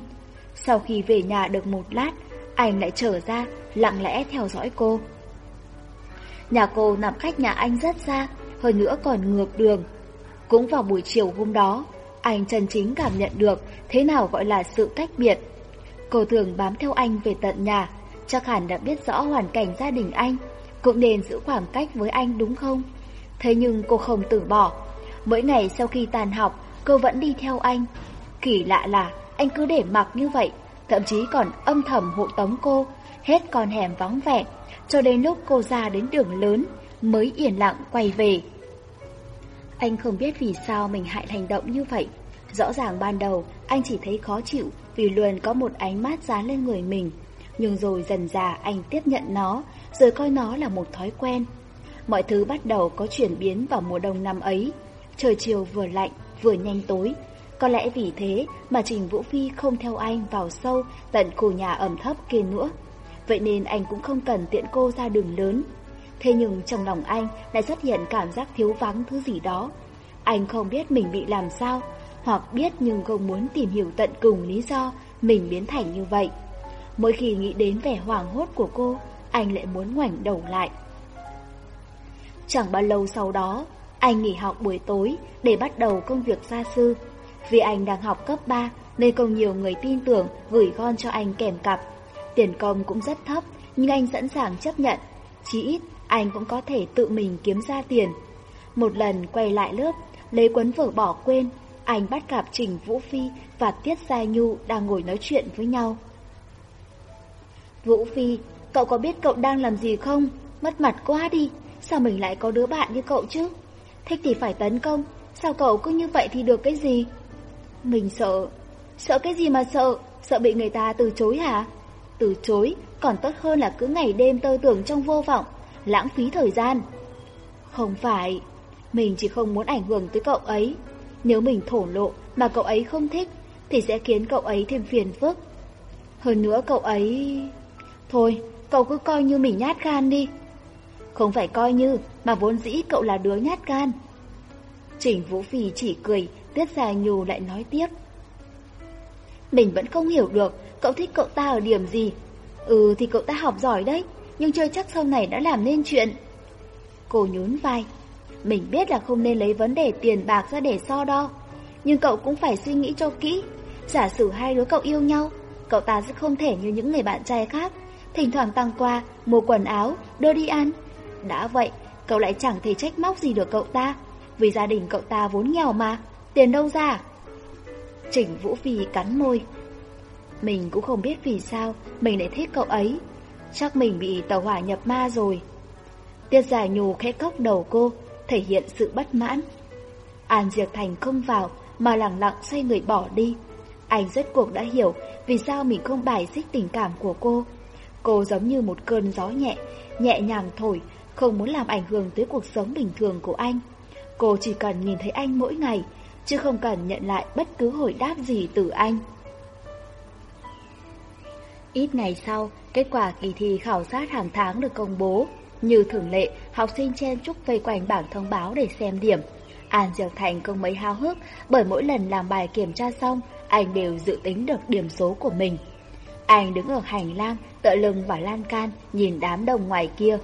Sau khi về nhà được một lát, anh lại trở ra, lặng lẽ theo dõi cô. Nhà cô nằm cách nhà anh rất xa, hơn nữa còn ngược đường. Cũng vào buổi chiều hôm đó, anh chân chính cảm nhận được thế nào gọi là sự cách biệt. Cô thường bám theo anh về tận nhà, chắc hẳn đã biết rõ hoàn cảnh gia đình anh, cũng nên giữ khoảng cách với anh đúng không? Thế nhưng cô không từ bỏ. Mỗi ngày sau khi tàn học, cô vẫn đi theo anh. Kỳ lạ là anh cứ để mặc như vậy, thậm chí còn âm thầm hộ tống cô, hết con hẻm vắng vẻ, cho đến lúc cô ra đến đường lớn mới yên lặng quay về. Anh không biết vì sao mình hại hành động như vậy. Rõ ràng ban đầu anh chỉ thấy khó chịu vì luôn có một ánh mắt dán lên người mình. Nhưng rồi dần dà anh tiếp nhận nó, rồi coi nó là một thói quen. Mọi thứ bắt đầu có chuyển biến vào mùa đông năm ấy. Trời chiều vừa lạnh, vừa nhanh tối. Có lẽ vì thế mà Trình Vũ Phi không theo anh vào sâu tận khu nhà ẩm thấp kia nữa. Vậy nên anh cũng không cần tiện cô ra đường lớn. Thế nhưng trong lòng anh lại xuất hiện cảm giác thiếu vắng thứ gì đó. Anh không biết mình bị làm sao, hoặc biết nhưng không muốn tìm hiểu tận cùng lý do mình biến thành như vậy. Mỗi khi nghĩ đến vẻ hoảng hốt của cô, anh lại muốn ngoảnh đầu lại. Chẳng bao lâu sau đó, anh nghỉ học buổi tối để bắt đầu công việc gia sư. Vì anh đang học cấp 3 nên còn nhiều người tin tưởng gửi con cho anh kèm cặp. Tiền công cũng rất thấp nhưng anh sẵn sàng chấp nhận. Chỉ ít anh cũng có thể tự mình kiếm ra tiền. Một lần quay lại lớp, lấy cuốn vở bỏ quên, anh bắt gặp Trình Vũ Phi và Tiết Gia Nhu đang ngồi nói chuyện với nhau. Vũ Phi, cậu có biết cậu đang làm gì không? Mất mặt quá đi, sao mình lại có đứa bạn như cậu chứ? Thích thì phải tấn công, sao cậu cứ như vậy thì được cái gì? Mình sợ, sợ cái gì mà sợ, sợ bị người ta từ chối hả? Từ chối còn tốt hơn là cứ ngày đêm tơ tưởng trong vô vọng, lãng phí thời gian. Không phải, mình chỉ không muốn ảnh hưởng tới cậu ấy. Nếu mình thổ lộ mà cậu ấy không thích, thì sẽ khiến cậu ấy thêm phiền phức. Hơn nữa cậu ấy... Thôi, cậu cứ coi như mình nhát gan đi. Không phải coi như, mà vốn dĩ cậu là đứa nhát gan. Trình Vũ Phi chỉ cười, Tiết Già Nhù lại nói tiếp. Mình vẫn không hiểu được cậu thích cậu ta ở điểm gì. Ừ thì cậu ta học giỏi đấy, nhưng chơi chắc sau này đã làm nên chuyện. Cô nhún vai. Mình biết là không nên lấy vấn đề tiền bạc ra để so đo, nhưng cậu cũng phải suy nghĩ cho kỹ. Giả sử hai đứa cậu yêu nhau, cậu ta sẽ không thể như những người bạn trai khác, thỉnh thoảng tăng qua, mua quần áo, đưa đi ăn. Đã vậy, cậu lại chẳng thể trách móc gì được cậu ta, vì gia đình cậu ta vốn nghèo mà, tiền đâu ra? Trình Vũ Phi cắn môi. Mình cũng không biết vì sao mình lại thích cậu ấy. Chắc mình bị tàu hỏa nhập ma rồi. Tiết giải nhù khẽ cốc đầu cô, thể hiện sự bất mãn. An Diệp Thành không vào mà lặng lặng xoay người bỏ đi. Anh rất cuộc đã hiểu vì sao mình không bài xích tình cảm của cô. Cô giống như một cơn gió nhẹ, nhẹ nhàng thổi, không muốn làm ảnh hưởng tới cuộc sống bình thường của anh. Cô chỉ cần nhìn thấy anh mỗi ngày, chứ không cần nhận lại bất cứ hồi đáp gì từ anh. Ít ngày sau, kết quả kỳ thi khảo sát hàng tháng được công bố. Như thường lệ, học sinh chen chúc vây quanh bảng thông báo để xem điểm. An Diệp Thành không mấy háo hức bởi mỗi lần làm bài kiểm tra xong, anh đều dự tính được điểm số của mình. Anh đứng ở hành lang, tựa lưng vào lan can, nhìn đám đông ngoài kia.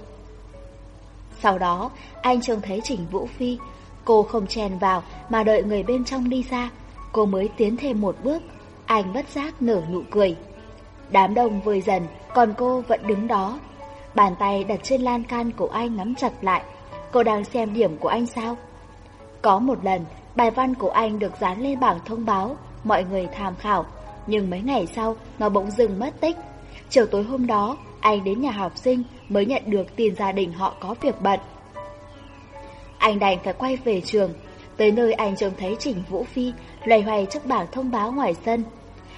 Sau đó, anh trông thấy Trình Vũ Phi. Cô không chèn vào mà đợi người bên trong đi ra. Cô mới tiến thêm một bước. Anh bất giác nở nụ cười. Đám đông vơi dần, còn cô vẫn đứng đó. Bàn tay đặt trên lan can của anh nắm chặt lại. Cô đang xem điểm của anh sao? Có một lần, bài văn của anh được dán lên bảng thông báo, mọi người tham khảo. Nhưng mấy ngày sau, nó bỗng dừng mất tích. Chiều tối hôm đó, anh đến nhà học sinh mới nhận được tin gia đình họ có việc bận. Anh đành phải quay về trường, tới nơi anh trông thấy Trình Vũ Phi loay hoay trước bảng thông báo ngoài sân.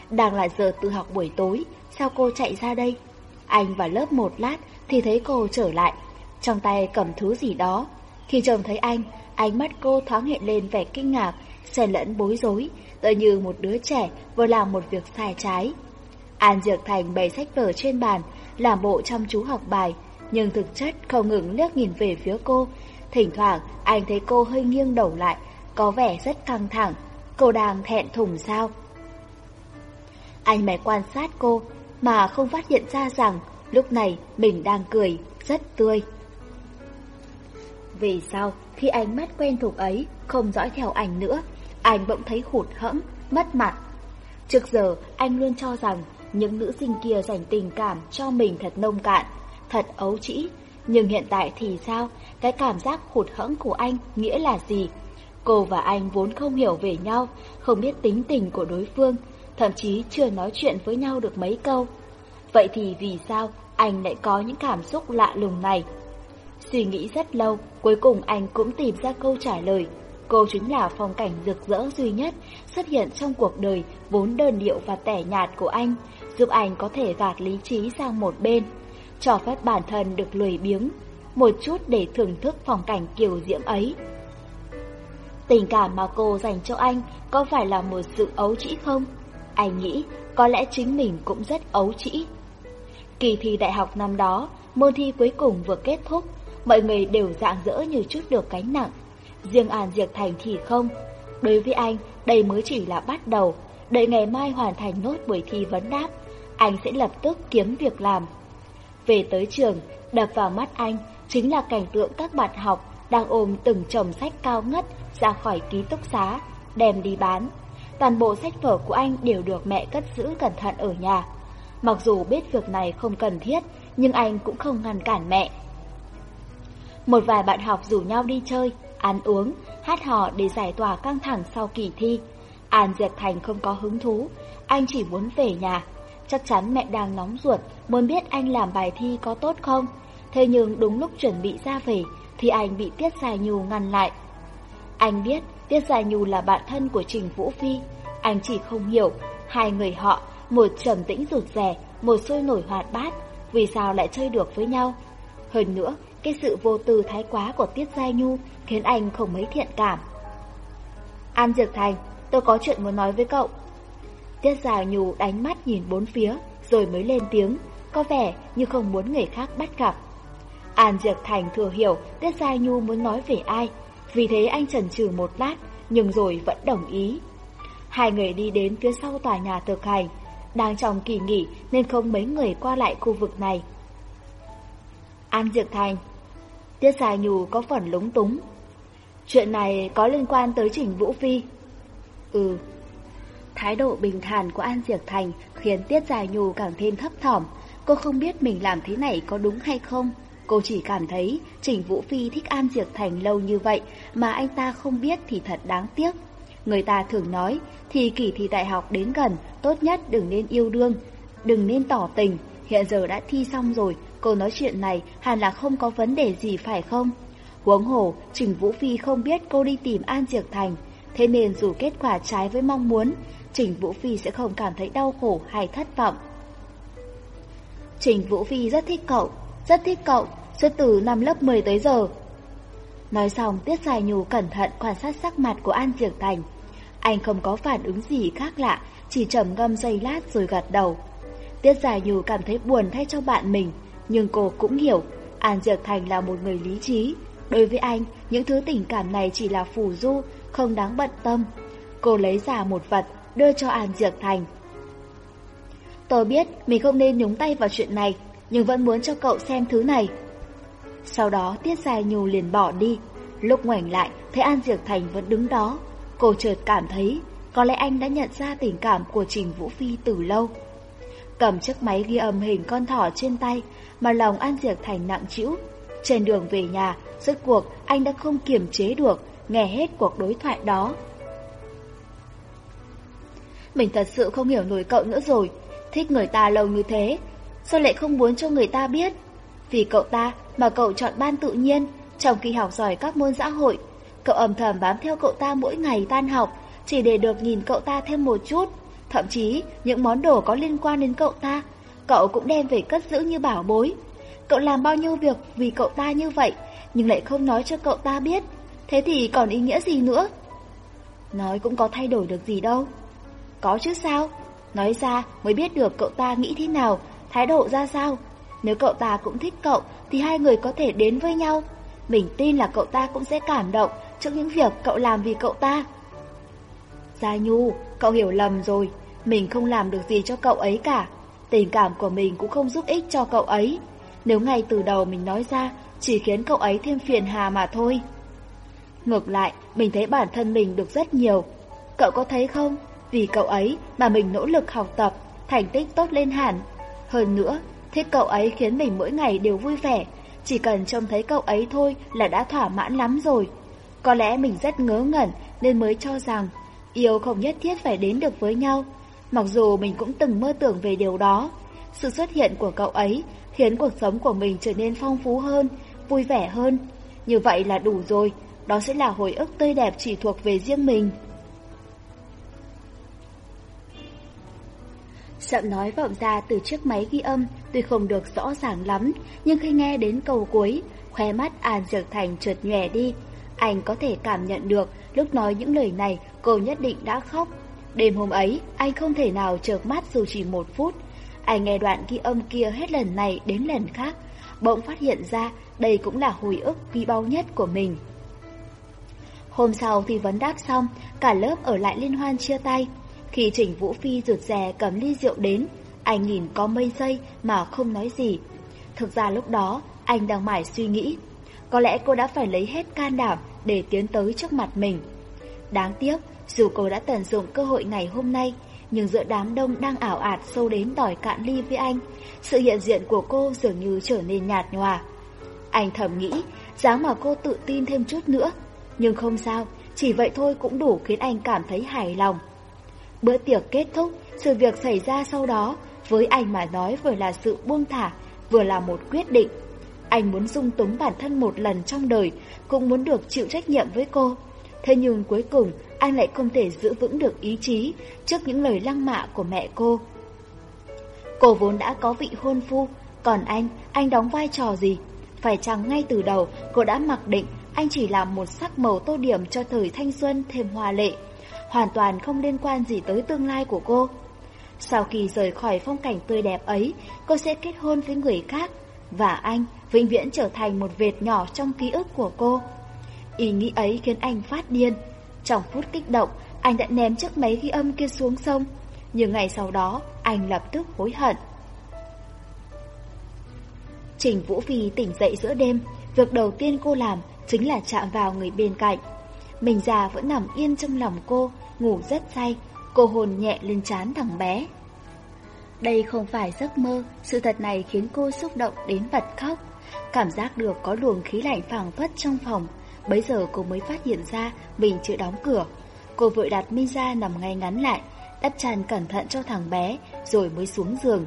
Đang là giờ tự học buổi tối, sao cô chạy ra đây? Anh vào lớp một lát thì thấy cô trở lại, trong tay cầm thứ gì đó. Khi trông thấy anh, ánh mắt cô thoáng hiện lên vẻ kinh ngạc, xen lẫn bối rối, tựa như một đứa trẻ vừa làm một việc sai trái. An Dược Thành bày sách vở trên bàn, làm bộ chăm chú học bài, nhưng thực chất không ngừng liếc nhìn về phía cô. Thỉnh thoảng, anh thấy cô hơi nghiêng đầu lại, có vẻ rất căng thẳng. Cô đang thẹn thùng sao? Anh mới quan sát cô, mà không phát hiện ra rằng lúc này mình đang cười, rất tươi. Vì sao, khi ánh mắt quen thuộc ấy không dõi theo anh nữa, anh bỗng thấy hụt hẫng, mất mặt. Trước giờ, anh luôn cho rằng những nữ sinh kia dành tình cảm cho mình thật nông cạn, thật ấu trĩ. Nhưng hiện tại thì sao? Cái cảm giác hụt hẫng của anh nghĩa là gì? Cô và anh vốn không hiểu về nhau, không biết tính tình của đối phương, thậm chí chưa nói chuyện với nhau được mấy câu. Vậy thì vì sao anh lại có những cảm xúc lạ lùng này? Suy nghĩ rất lâu, cuối cùng anh cũng tìm ra câu trả lời. Cô chính là phong cảnh rực rỡ duy nhất xuất hiện trong cuộc đời vốn đơn điệu và tẻ nhạt của anh, giúp anh có thể gạt lý trí sang một bên, cho phép bản thân được lười biếng, một chút để thưởng thức phong cảnh kiều diễm ấy. Tình cảm mà cô dành cho anh có phải là một sự ấu trĩ không? Anh nghĩ có lẽ chính mình cũng rất ấu trĩ. Kỳ thi đại học năm đó, môn thi cuối cùng vừa kết thúc, mọi người đều dạng dỡ như chút được cánh nặng. Riêng An Diệp Thành thì không. Đối với anh, đây mới chỉ là bắt đầu. Đợi ngày mai hoàn thành nốt buổi thi vấn đáp, anh sẽ lập tức kiếm việc làm. Về tới trường, đập vào mắt anh chính là cảnh tượng các bạn học đang ôm từng chồng sách cao ngất ra khỏi ký túc xá, đem đi bán. Toàn bộ sách vở của anh đều được mẹ cất giữ cẩn thận ở nhà. Mặc dù biết việc này không cần thiết, nhưng anh cũng không ngăn cản mẹ. Một vài bạn học rủ nhau đi chơi, ăn uống, hát hò để giải tỏa căng thẳng sau kỳ thi. An Diệp Thành không có hứng thú, anh chỉ muốn về nhà. Chắc chắn mẹ đang nóng ruột, muốn biết anh làm bài thi có tốt không. Thế nhưng đúng lúc chuẩn bị ra về, thì anh bị Tiết Giải Nhu ngăn lại. Anh biết Tiết Giải Nhu là bạn thân của Trình Vũ Phi. Anh chỉ không hiểu, hai người họ, một trầm tĩnh rụt rè, một sôi nổi hoạt bát, vì sao lại chơi được với nhau. Hơn nữa, cái sự vô tư thái quá của Tiết Giai Nhu khiến anh không mấy thiện cảm. An Dược Thành, tôi có chuyện muốn nói với cậu. Tiết Giai Nhu đánh mắt nhìn bốn phía, rồi mới lên tiếng, có vẻ như không muốn người khác bắt gặp. An Diệp Thành thừa hiểu Tiết Gia Nhu muốn nói về ai, vì thế anh chần chừ một lát, nhưng rồi vẫn đồng ý. Hai người đi đến phía sau tòa nhà thực hành, đang trong kỳ nghỉ nên không mấy người qua lại khu vực này. An Diệp Thành Tiết Gia Nhù có phần lúng túng. Chuyện này có liên quan tới Trình Vũ Phi. Ừ. Thái độ bình thản của An Diệp Thành khiến Tiết Dài Nhù càng thêm thấp thỏm. Cô không biết mình làm thế này có đúng hay không. Cô chỉ cảm thấy Trình Vũ Phi thích An Diệp Thành lâu như vậy mà anh ta không biết thì thật đáng tiếc. Người ta thường nói thì kỳ thi đại học đến gần tốt nhất đừng nên yêu đương, đừng nên tỏ tình. Hiện giờ đã thi xong rồi, Cô nói chuyện này hẳn là không có vấn đề gì phải không? Huống hồ, Trình Vũ Phi không biết cô đi tìm An Diệp Thành, thế nên dù kết quả trái với mong muốn, Trình Vũ Phi sẽ không cảm thấy đau khổ hay thất vọng. Trình Vũ Phi rất thích cậu, rất thích cậu, suốt từ năm lớp 10 tới giờ. Nói xong, Tiết Dài Nhù cẩn thận quan sát sắc mặt của An Diệc Thành. Anh không có phản ứng gì khác lạ, chỉ trầm ngâm giây lát rồi gật đầu. Tiết Dài Nhù cảm thấy buồn thay cho bạn mình, nhưng cô cũng hiểu, An Diệc Thành là một người lý trí. Đối với anh, những thứ tình cảm này chỉ là phù du, không đáng bận tâm. Cô lấy ra một vật, đưa cho An Diệp Thành. Tôi biết mình không nên nhúng tay vào chuyện này, nhưng vẫn muốn cho cậu xem thứ này. Sau đó Tiết dài Nhu liền bỏ đi. Lúc ngoảnh lại, thấy An Diệp Thành vẫn đứng đó. Cô chợt cảm thấy, có lẽ anh đã nhận ra tình cảm của Trình Vũ Phi từ lâu. Cầm chiếc máy ghi âm hình con thỏ trên tay, mà lòng An Diệp Thành nặng trĩu. Trên đường về nhà, rốt cuộc anh đã không kiềm chế được, nghe hết cuộc đối thoại đó. Mình thật sự không hiểu nổi cậu nữa rồi, thích người ta lâu như thế, sao lại không muốn cho người ta biết? Vì cậu ta mà cậu chọn ban tự nhiên, trong khi học giỏi các môn xã hội, cậu âm thầm bám theo cậu ta mỗi ngày tan học, chỉ để được nhìn cậu ta thêm một chút. Thậm chí, những món đồ có liên quan đến cậu ta, cậu cũng đem về cất giữ như bảo bối. Cậu làm bao nhiêu việc vì cậu ta như vậy, nhưng lại không nói cho cậu ta biết. Thế thì còn ý nghĩa gì nữa? Nói cũng có thay đổi được gì đâu. Có chứ sao? Nói ra mới biết được cậu ta nghĩ thế nào, thái độ ra sao. Nếu cậu ta cũng thích cậu thì hai người có thể đến với nhau. Mình tin là cậu ta cũng sẽ cảm động trước những việc cậu làm vì cậu ta. Gia Nhu, cậu hiểu lầm rồi. Mình không làm được gì cho cậu ấy cả. Tình cảm của mình cũng không giúp ích cho cậu ấy. Nếu ngay từ đầu mình nói ra, chỉ khiến cậu ấy thêm phiền hà mà thôi. Ngược lại, mình thấy bản thân mình được rất nhiều. Cậu có thấy không? Vì cậu ấy mà mình nỗ lực học tập, thành tích tốt lên hẳn. Hơn nữa, thích cậu ấy khiến mình mỗi ngày đều vui vẻ. Chỉ cần trông thấy cậu ấy thôi là đã thỏa mãn lắm rồi. Có lẽ mình rất ngớ ngẩn nên mới cho rằng yêu không nhất thiết phải đến được với nhau. Mặc dù mình cũng từng mơ tưởng về điều đó. Sự xuất hiện của cậu ấy khiến cuộc sống của mình trở nên phong phú hơn, vui vẻ hơn. Như vậy là đủ rồi, đó sẽ là hồi ức tươi đẹp chỉ thuộc về riêng mình. Giọng nói vọng ra từ chiếc máy ghi âm, tuy không được rõ ràng lắm, nhưng khi nghe đến câu cuối, khóe mắt An Dược Thành trượt nhòe đi. Anh có thể cảm nhận được lúc nói những lời này cô nhất định đã khóc. Đêm hôm ấy, anh không thể nào chợp mắt dù chỉ một phút. Anh nghe đoạn ghi âm kia hết lần này đến lần khác, bỗng phát hiện ra đây cũng là hồi ức quý báu nhất của mình. Hôm sau thì vấn đáp xong, cả lớp ở lại liên hoan chia tay. Khi Trình Vũ Phi rụt rè cầm ly rượu đến, anh nhìn có mây giây mà không nói gì. Thực ra lúc đó, anh đang mải suy nghĩ. Có lẽ cô đã phải lấy hết can đảm để tiến tới trước mặt mình. Đáng tiếc, dù cô đã tận dụng cơ hội ngày hôm nay, nhưng giữa đám đông đang ảo ạt sâu đến đòi cạn ly với anh, sự hiện diện của cô dường như trở nên nhạt nhòa. Anh thầm nghĩ, dáng mà cô tự tin thêm chút nữa, nhưng không sao, chỉ vậy thôi cũng đủ khiến anh cảm thấy hài lòng. Bữa tiệc kết thúc, sự việc xảy ra sau đó, với anh mà nói vừa là sự buông thả, vừa là một quyết định. Anh muốn dung túng bản thân một lần trong đời, cũng muốn được chịu trách nhiệm với cô. Thế nhưng cuối cùng, anh lại không thể giữ vững được ý chí trước những lời lăng mạ của mẹ cô. Cô vốn đã có vị hôn phu, còn anh, anh đóng vai trò gì? Phải chăng ngay từ đầu cô đã mặc định anh chỉ là một sắc màu tô điểm cho thời thanh xuân thêm hoa lệ, hoàn toàn không liên quan gì tới tương lai của cô. Sau khi rời khỏi phong cảnh tươi đẹp ấy, cô sẽ kết hôn với người khác, và anh vĩnh viễn trở thành một vệt nhỏ trong ký ức của cô. Ý nghĩ ấy khiến anh phát điên. Trong phút kích động, anh đã ném chiếc máy ghi âm kia xuống sông. Nhưng ngày sau đó, anh lập tức hối hận. Trình Vũ Phi tỉnh dậy giữa đêm, việc đầu tiên cô làm chính là chạm vào người bên cạnh. Mình già vẫn nằm yên trong lòng cô, ngủ rất say, cô hồn nhẹ lên trán thằng bé. Đây không phải giấc mơ, sự thật này khiến cô xúc động đến bật khóc. Cảm giác được có luồng khí lạnh phảng phất trong phòng, bấy giờ cô mới phát hiện ra mình chưa đóng cửa. Cô vội đặt mi ra nằm ngay ngắn lại, đắp chăn cẩn thận cho thằng bé, rồi mới xuống giường.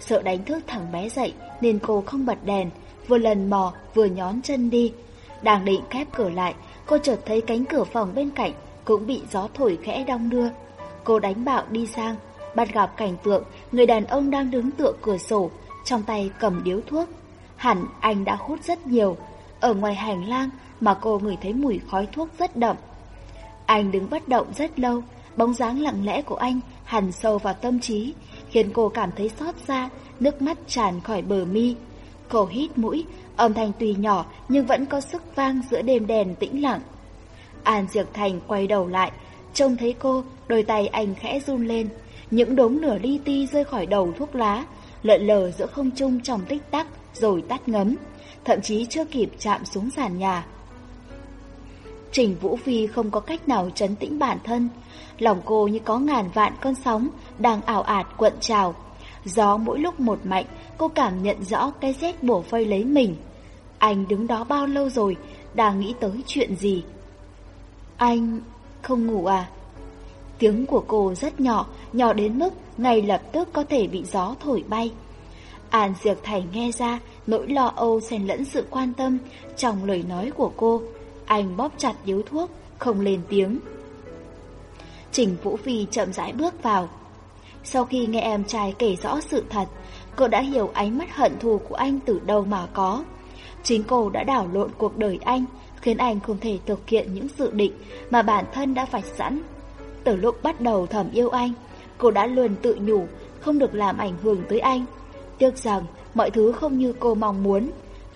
Sợ đánh thức thằng bé dậy nên cô không bật đèn, vừa lần mò vừa nhón chân đi. Đang định khép cửa lại, cô chợt thấy cánh cửa phòng bên cạnh cũng bị gió thổi khẽ đong đưa. Cô đánh bạo đi sang, bắt gặp cảnh tượng người đàn ông đang đứng tựa cửa sổ, trong tay cầm điếu thuốc. Hẳn anh đã hút rất nhiều. Ở ngoài hành lang mà cô ngửi thấy mùi khói thuốc rất đậm. Anh đứng bất động rất lâu, bóng dáng lặng lẽ của anh hằn sâu vào tâm trí, khiến cô cảm thấy xót xa, nước mắt tràn khỏi bờ mi. Cô hít mũi, âm thanh tuy nhỏ nhưng vẫn có sức vang giữa đêm đèn tĩnh lặng. An Diệp Thành quay đầu lại, trông thấy cô, đôi tay anh khẽ run lên. Những đống nửa li ti rơi khỏi đầu thuốc lá, lợn lờ giữa không trung trong tích tắc rồi tắt ngấm, thậm chí chưa kịp chạm xuống sàn nhà. Trình Vũ Phi không có cách nào trấn tĩnh bản thân, lòng cô như có ngàn vạn con sóng đang ảo ạt cuộn trào. Gió mỗi lúc một mạnh, cô cảm nhận rõ cái rét bổ vây lấy mình. Anh đứng đó bao lâu rồi, đang nghĩ tới chuyện gì? Anh không ngủ à? Tiếng của cô rất nhỏ, nhỏ đến mức ngay lập tức có thể bị gió thổi bay. An Diệp Thành nghe ra nỗi lo âu xen lẫn sự quan tâm trong lời nói của cô. Anh bóp chặt điếu thuốc, không lên tiếng. Trình Vũ Phi chậm rãi bước vào. Sau khi nghe em trai kể rõ sự thật, cô đã hiểu ánh mắt hận thù của anh từ đâu mà có. Chính cô đã đảo lộn cuộc đời anh, khiến anh không thể thực hiện những dự định mà bản thân đã vạch sẵn. Từ lúc bắt đầu thầm yêu anh, cô đã luôn tự nhủ không được làm ảnh hưởng tới anh. Tiếc rằng mọi thứ không như cô mong muốn,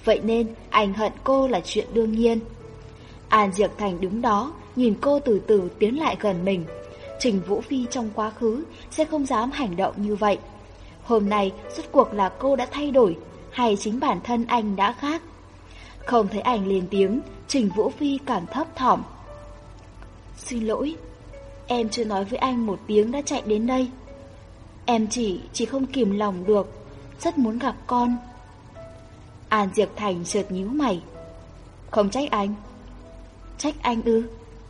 vậy nên anh hận cô là chuyện đương nhiên. An Diệp Thành đứng đó, nhìn cô từ từ tiến lại gần mình. Trình Vũ Phi trong quá khứ sẽ không dám hành động như vậy. Hôm nay, suốt cuộc là cô đã thay đổi, hay chính bản thân anh đã khác? Không thấy anh lên tiếng, Trình Vũ Phi cảm thấp thỏm. Xin lỗi, em chưa nói với anh một tiếng đã chạy đến đây. Em chỉ, chỉ không kìm lòng được, rất muốn gặp con. An Diệp Thành chợt nhíu mày. Không trách anh. Trách anh ư?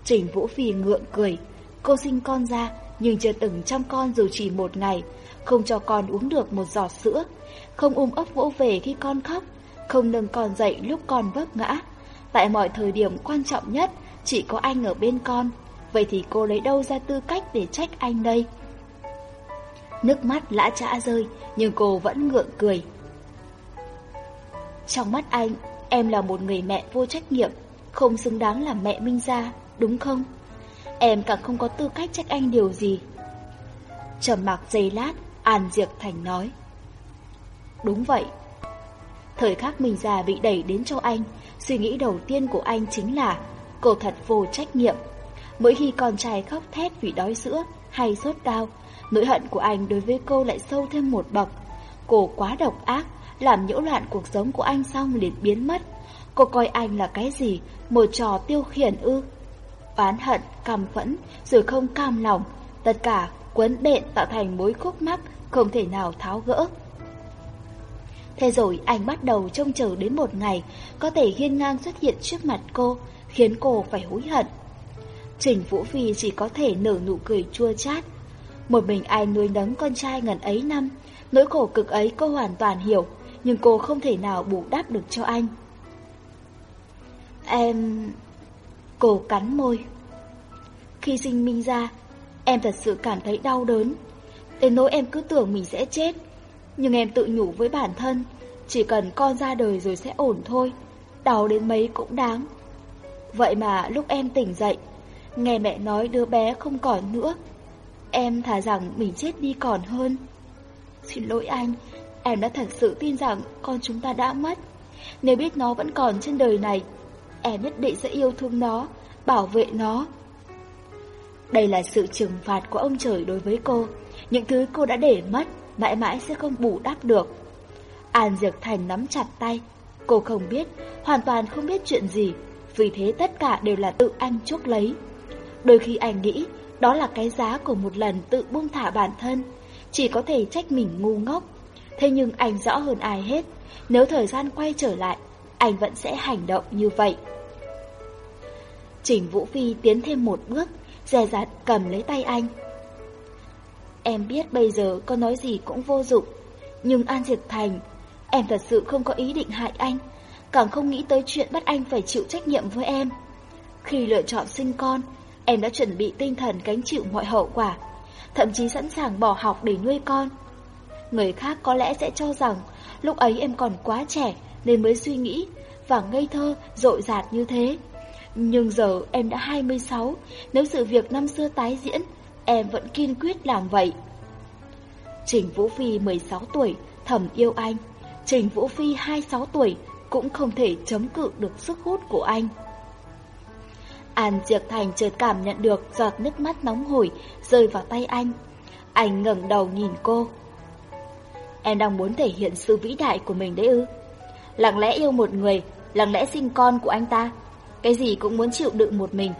Trình Vũ Phi ngượng cười. Cô sinh con ra, nhưng chưa từng chăm con dù chỉ một ngày, không cho con uống được một giọt sữa, không ôm ấp vỗ về khi con khóc, không nâng con dậy lúc con vấp ngã. Tại mọi thời điểm quan trọng nhất, chỉ có anh ở bên con. Vậy thì cô lấy đâu ra tư cách để trách anh đây? Nước mắt lã trã rơi, nhưng cô vẫn ngượng cười. Trong mắt anh, em là một người mẹ vô trách nhiệm, không xứng đáng là mẹ Minh Gia, đúng không? Em càng không có tư cách trách anh điều gì. Trầm mặc giây lát, An Diệp Thành nói. Đúng vậy. Thời khắc mình già bị đẩy đến cho anh, suy nghĩ đầu tiên của anh chính là cô thật vô trách nhiệm. Mỗi khi con trai khóc thét vì đói sữa hay sốt cao, nỗi hận của anh đối với cô lại sâu thêm một bậc. Cô quá độc ác, làm nhiễu loạn cuộc sống của anh xong liền biến mất. Cô coi anh là cái gì? Một trò tiêu khiển ư? Oán hận, căm phẫn, rồi không cam lòng. Tất cả quấn bện tạo thành mối khúc mắc không thể nào tháo gỡ. Thế rồi anh bắt đầu trông chờ đến một ngày có thể hiên ngang xuất hiện trước mặt cô, khiến cô phải hối hận. Trình Vũ Phi chỉ có thể nở nụ cười chua chát. Một mình anh nuôi nấng con trai ngần ấy năm, nỗi khổ cực ấy cô hoàn toàn hiểu, nhưng cô không thể nào bù đắp được cho anh. Em... Cô cắn môi. Khi sinh Minh ra, em thật sự cảm thấy đau đớn. Đến nỗi em cứ tưởng mình sẽ chết. Nhưng em tự nhủ với bản thân, chỉ cần con ra đời rồi sẽ ổn thôi. Đau đến mấy cũng đáng. Vậy mà lúc em tỉnh dậy, nghe mẹ nói đứa bé không còn nữa. Em thà rằng mình chết đi còn hơn. Xin lỗi anh, em đã thật sự tin rằng con chúng ta đã mất. Nếu biết nó vẫn còn trên đời này, em nhất định sẽ yêu thương nó, bảo vệ nó. Đây là sự trừng phạt của ông trời đối với cô. Những thứ cô đã để mất, mãi mãi sẽ không bù đắp được. An Diệp Thành nắm chặt tay. Cô không biết, hoàn toàn không biết chuyện gì, vì thế tất cả đều là tự anh chuốc lấy. Đôi khi anh nghĩ, đó là cái giá của một lần tự buông thả bản thân, chỉ có thể trách mình ngu ngốc. Thế nhưng anh rõ hơn ai hết, nếu thời gian quay trở lại, anh vẫn sẽ hành động như vậy. Trình Vũ Phi tiến thêm một bước, dè dặt cầm lấy tay anh. Em biết bây giờ có nói gì cũng vô dụng, nhưng An Diệp Thành, em thật sự không có ý định hại anh, càng không nghĩ tới chuyện bắt anh phải chịu trách nhiệm với em. Khi lựa chọn sinh con, em đã chuẩn bị tinh thần gánh chịu mọi hậu quả, thậm chí sẵn sàng bỏ học để nuôi con. Người khác có lẽ sẽ cho rằng lúc ấy em còn quá trẻ nên mới suy nghĩ và ngây thơ, dội dạt như thế. Nhưng giờ em đã 26, nếu sự việc năm xưa tái diễn, em vẫn kiên quyết làm vậy. Trình Vũ Phi 16 tuổi, thầm yêu anh. Trình Vũ Phi 26 tuổi cũng không thể chống cự được sức hút của anh. An Diệp Thành chợt cảm nhận được giọt nước mắt nóng hổi rơi vào tay anh. Anh ngẩng đầu nhìn cô. Em đang muốn thể hiện sự vĩ đại của mình đấy ư? Lặng lẽ yêu một người, lặng lẽ sinh con của anh ta. Cái gì cũng muốn chịu đựng một mình.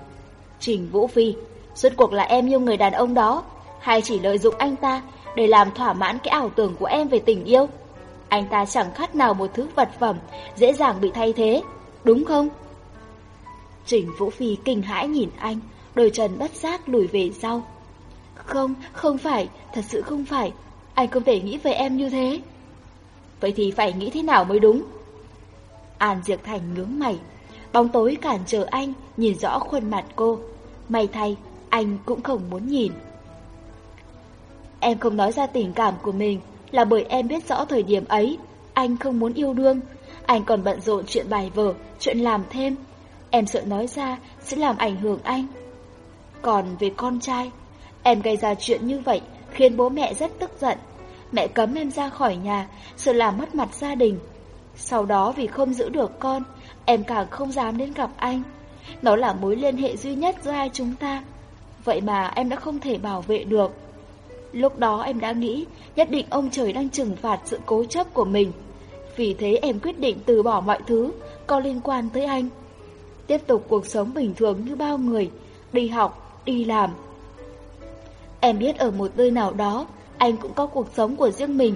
Trình Vũ Phi, suốt cuộc là em yêu người đàn ông đó, hay chỉ lợi dụng anh ta để làm thỏa mãn cái ảo tưởng của em về tình yêu? Anh ta chẳng khác nào một thứ vật phẩm dễ dàng bị thay thế, đúng không? Trình Vũ Phi kinh hãi nhìn anh, đôi chân bất giác lùi về sau. Không, không phải, thật sự không phải, anh không thể nghĩ về em như thế. Vậy thì phải nghĩ thế nào mới đúng? An Diệp Thành ngưỡng mày, bóng tối cản trở anh nhìn rõ khuôn mặt cô. May thay, anh cũng không muốn nhìn. Em không nói ra tình cảm của mình là bởi em biết rõ thời điểm ấy, anh không muốn yêu đương. Anh còn bận rộn chuyện bài vở, chuyện làm thêm. Em sợ nói ra sẽ làm ảnh hưởng anh. Còn về con trai, em gây ra chuyện như vậy khiến bố mẹ rất tức giận. Mẹ cấm em ra khỏi nhà, sợ làm mất mặt gia đình. Sau đó vì không giữ được con, em càng không dám đến gặp anh. Nó là mối liên hệ duy nhất giữa hai chúng ta. Vậy mà em đã không thể bảo vệ được. Lúc đó em đã nghĩ nhất định ông trời đang trừng phạt sự cố chấp của mình. Vì thế em quyết định từ bỏ mọi thứ có liên quan tới anh. Tiếp tục cuộc sống bình thường như bao người, đi học, đi làm. Em biết ở một nơi nào đó, anh cũng có cuộc sống của riêng mình.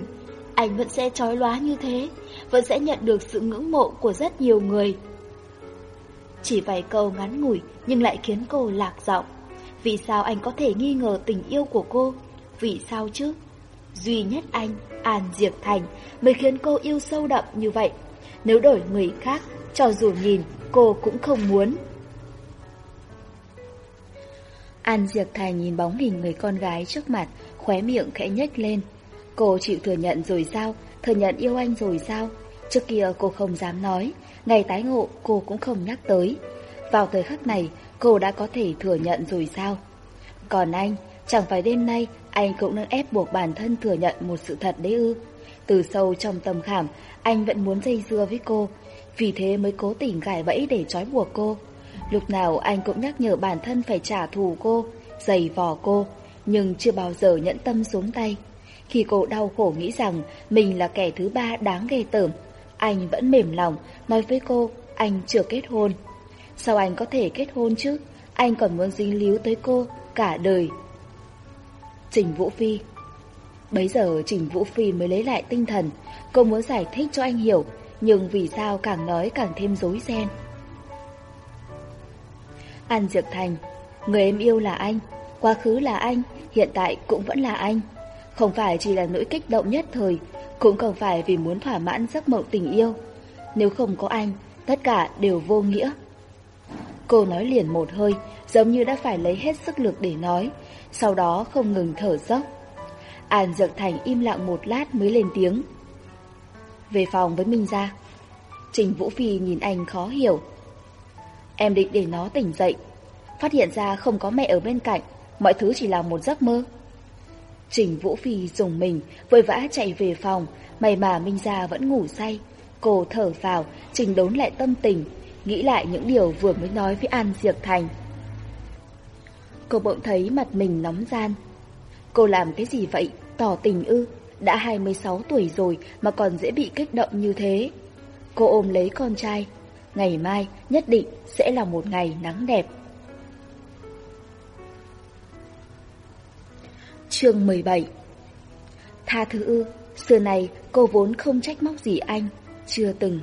Anh vẫn sẽ trói lóa như thế, vẫn sẽ nhận được sự ngưỡng mộ của rất nhiều người. Chỉ vài câu ngắn ngủi nhưng lại khiến cô lạc giọng. Vì sao anh có thể nghi ngờ tình yêu của cô? Vì sao chứ? Duy nhất anh, An Diệp Thành, mới khiến cô yêu sâu đậm như vậy. Nếu đổi người khác, cho dù nhìn, cô cũng không muốn. An Diệp Thành nhìn bóng hình người con gái trước mặt, khóe miệng khẽ nhếch lên. Cô chịu thừa nhận rồi sao? Thừa nhận yêu anh rồi sao? Trước kia cô không dám nói, ngày tái ngộ cô cũng không nhắc tới. Vào thời khắc này, cô đã có thể thừa nhận rồi sao? Còn anh, chẳng phải đêm nay anh cũng đang ép buộc bản thân thừa nhận một sự thật đấy ư. Từ sâu trong tâm khảm, anh vẫn muốn dây dưa với cô, vì thế mới cố tình gài bẫy để trói buộc cô. Lúc nào anh cũng nhắc nhở bản thân phải trả thù cô, giày vò cô, nhưng chưa bao giờ nhẫn tâm xuống tay. Khi cô đau khổ nghĩ rằng mình là kẻ thứ ba đáng ghê tởm, anh vẫn mềm lòng nói với cô anh chưa kết hôn. Sao anh có thể kết hôn chứ? Anh còn muốn dính líu tới cô cả đời. Trình Vũ Phi Bấy giờ Trình Vũ Phi mới lấy lại tinh thần, cô muốn giải thích cho anh hiểu, nhưng vì sao càng nói càng thêm rối ren. An Diệp Thành, người em yêu là anh, quá khứ là anh, hiện tại cũng vẫn là anh. Không phải chỉ là nỗi kích động nhất thời, cũng không phải vì muốn thỏa mãn giấc mộng tình yêu. Nếu không có anh, tất cả đều vô nghĩa. Cô nói liền một hơi, giống như đã phải lấy hết sức lực để nói, sau đó không ngừng thở dốc. An Dược Thành im lặng một lát mới lên tiếng. Về phòng với Minh ra. Trình Vũ Phi nhìn anh khó hiểu. Em định để nó tỉnh dậy, phát hiện ra không có mẹ ở bên cạnh, mọi thứ chỉ là một giấc mơ. Trình Vũ Phi dùng mình, vội vã chạy về phòng, may mà Minh Gia vẫn ngủ say. Cô thở vào, trình đốn lại tâm tình, nghĩ lại những điều vừa mới nói với An Diệp Thành. Cô bỗng thấy mặt mình nóng gian. Cô làm cái gì vậy? Tỏ tình ư? Đã 26 tuổi rồi mà còn dễ bị kích động như thế. Cô ôm lấy con trai. Ngày mai nhất định sẽ là một ngày nắng đẹp. Chương 17 Tha thứ ư, xưa này cô vốn không trách móc gì anh, chưa từng.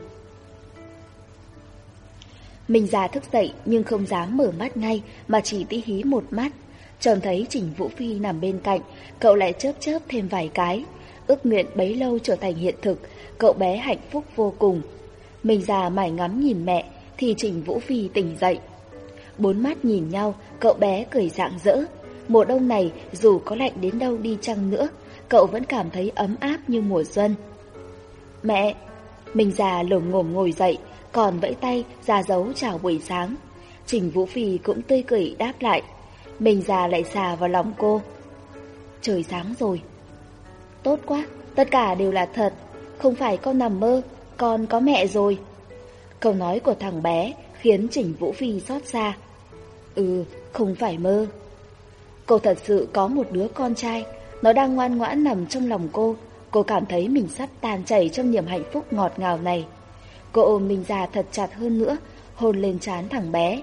Mình già thức dậy nhưng không dám mở mắt ngay mà chỉ tí hí một mắt. Trông thấy Trình Vũ Phi nằm bên cạnh, cậu lại chớp chớp thêm vài cái. Ước nguyện bấy lâu trở thành hiện thực, cậu bé hạnh phúc vô cùng. Mình già mải ngắm nhìn mẹ, thì Trình Vũ Phi tỉnh dậy. Bốn mắt nhìn nhau, cậu bé cười rạng rỡ. Mùa đông này, dù có lạnh đến đâu đi chăng nữa, cậu vẫn cảm thấy ấm áp như mùa xuân. Mẹ! Mình già lồm ngồm ngồi dậy, còn vẫy tay ra dấu chào buổi sáng. Trình Vũ Phi cũng tươi cười đáp lại. Mình già lại xà vào lòng cô. Trời sáng rồi. Tốt quá, tất cả đều là thật. không phải con nằm mơ, con có mẹ rồi. Câu nói của thằng bé khiến Trình Vũ Phi xót xa. Ừ, không phải mơ. Cô thật sự có một đứa con trai, nó đang ngoan ngoãn nằm trong lòng cô. Cô cảm thấy mình sắp tan chảy trong niềm hạnh phúc ngọt ngào này. Cô ôm mình già thật chặt hơn nữa, hôn lên trán thằng bé.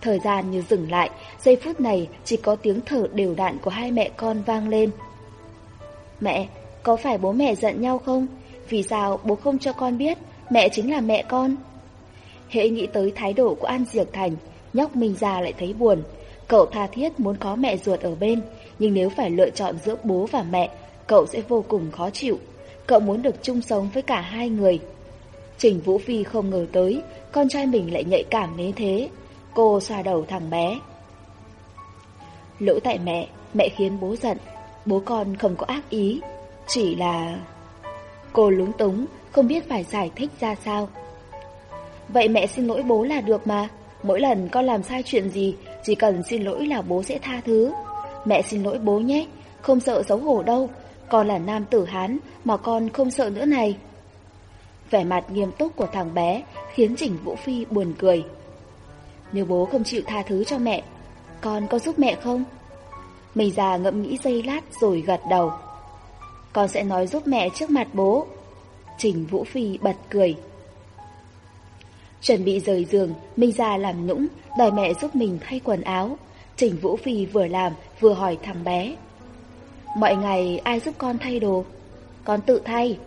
Thời gian như dừng lại, giây phút này chỉ có tiếng thở đều đặn của hai mẹ con vang lên. Mẹ, có phải bố mẹ giận nhau không? Vì sao bố không cho con biết mẹ chính là mẹ con? Hệ nghĩ tới thái độ của An Diệc Thành, nhóc mình già lại thấy buồn. Cậu tha thiết muốn có mẹ ruột ở bên, nhưng nếu phải lựa chọn giữa bố và mẹ, cậu sẽ vô cùng khó chịu. Cậu muốn được chung sống với cả hai người. Trình Vũ Phi không ngờ tới, con trai mình lại nhạy cảm đến thế. Cô xoa đầu thằng bé. Lỗi tại mẹ, mẹ khiến bố giận. Bố con không có ác ý, chỉ là... Cô lúng túng, không biết phải giải thích ra sao. Vậy mẹ xin lỗi bố là được mà. Mỗi lần con làm sai chuyện gì, chỉ cần xin lỗi là bố sẽ tha thứ. Mẹ xin lỗi bố nhé, không sợ xấu hổ đâu. Con là nam tử Hán mà con không sợ nữa này. Vẻ mặt nghiêm túc của thằng bé khiến Trình Vũ Phi buồn cười. Nếu bố không chịu tha thứ cho mẹ, con có giúp mẹ không? Mình già ngẫm nghĩ giây lát rồi gật đầu. Con sẽ nói giúp mẹ trước mặt bố. Trình Vũ Phi bật cười. Chuẩn bị rời giường, Minh già làm nũng, đòi mẹ giúp mình thay quần áo. Trình Vũ Phi vừa làm vừa hỏi thằng bé. Mọi ngày ai giúp con thay đồ? Con tự thay.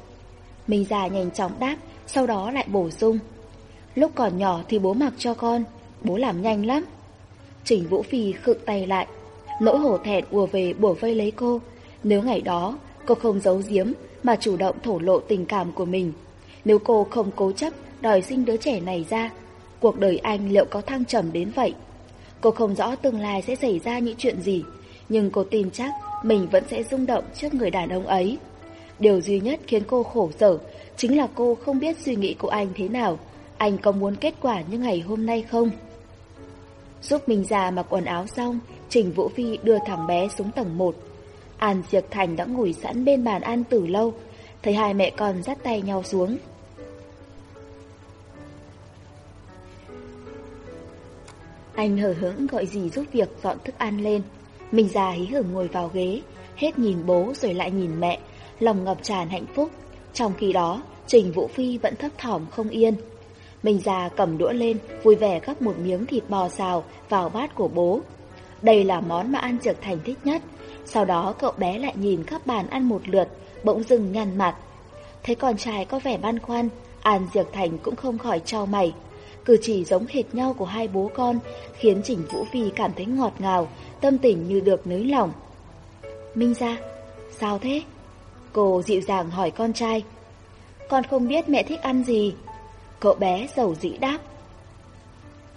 Minh già nhanh chóng đáp, sau đó lại bổ sung. Lúc còn nhỏ thì bố mặc cho con, bố làm nhanh lắm. Trình Vũ Phi khựng tay lại, nỗi hổ thẹn ùa về bổ vây lấy cô. Nếu ngày đó cô không giấu giếm mà chủ động thổ lộ tình cảm của mình, nếu cô không cố chấp đòi sinh đứa trẻ này ra, cuộc đời anh liệu có thăng trầm đến vậy? Cô không rõ tương lai sẽ xảy ra những chuyện gì, nhưng cô tin chắc mình vẫn sẽ rung động trước người đàn ông ấy. Điều duy nhất khiến cô khổ sở chính là cô không biết suy nghĩ của anh thế nào, anh có muốn kết quả như ngày hôm nay không? Giúp mình già mặc quần áo xong, Trình Vũ Phi đưa thằng bé xuống tầng 1. An Diệc Thành đã ngồi sẵn bên bàn ăn từ lâu, thấy hai mẹ con dắt tay nhau xuống. Anh hờ hững gọi dì giúp việc dọn thức ăn lên. Mình già hí hưởng ngồi vào ghế, hết nhìn bố rồi lại nhìn mẹ, lòng ngập tràn hạnh phúc. Trong khi đó, Trình Vũ Phi vẫn thấp thỏm không yên. Mình già cầm đũa lên, vui vẻ gắp một miếng thịt bò xào vào bát của bố. Đây là món mà An Trực Thành thích nhất. Sau đó cậu bé lại nhìn khắp bàn ăn một lượt, bỗng dừng nhăn mặt. Thấy con trai có vẻ băn khoăn, An Diệc Thành cũng không khỏi trao mày. Cử chỉ giống hệt nhau của hai bố con khiến Trình Vũ Phi cảm thấy ngọt ngào, tâm tình như được nới lỏng. Minh ra, sao thế? Cô dịu dàng hỏi con trai. Con không biết mẹ thích ăn gì. Cậu bé giàu dĩ đáp.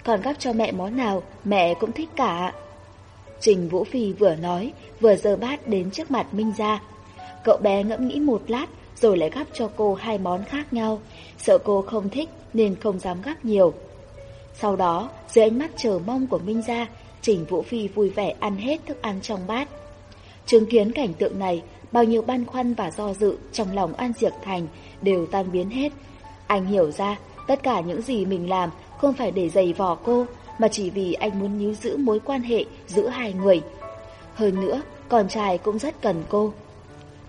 Con gắp cho mẹ món nào, mẹ cũng thích cả. Trình Vũ Phi vừa nói, vừa giơ bát đến trước mặt Minh Gia. Cậu bé ngẫm nghĩ một lát, rồi lại gắp cho cô hai món khác nhau, sợ cô không thích nên không dám gắp nhiều. Sau đó, dưới ánh mắt chờ mong của Minh Gia, Trình Vũ Phi vui vẻ ăn hết thức ăn trong bát. Chứng kiến cảnh tượng này, bao nhiêu băn khoăn và do dự trong lòng An Diệc Thành đều tan biến hết. Anh hiểu ra, tất cả những gì mình làm không phải để giày vò cô, mà chỉ vì anh muốn níu giữ mối quan hệ giữa hai người. Hơn nữa, con trai cũng rất cần cô.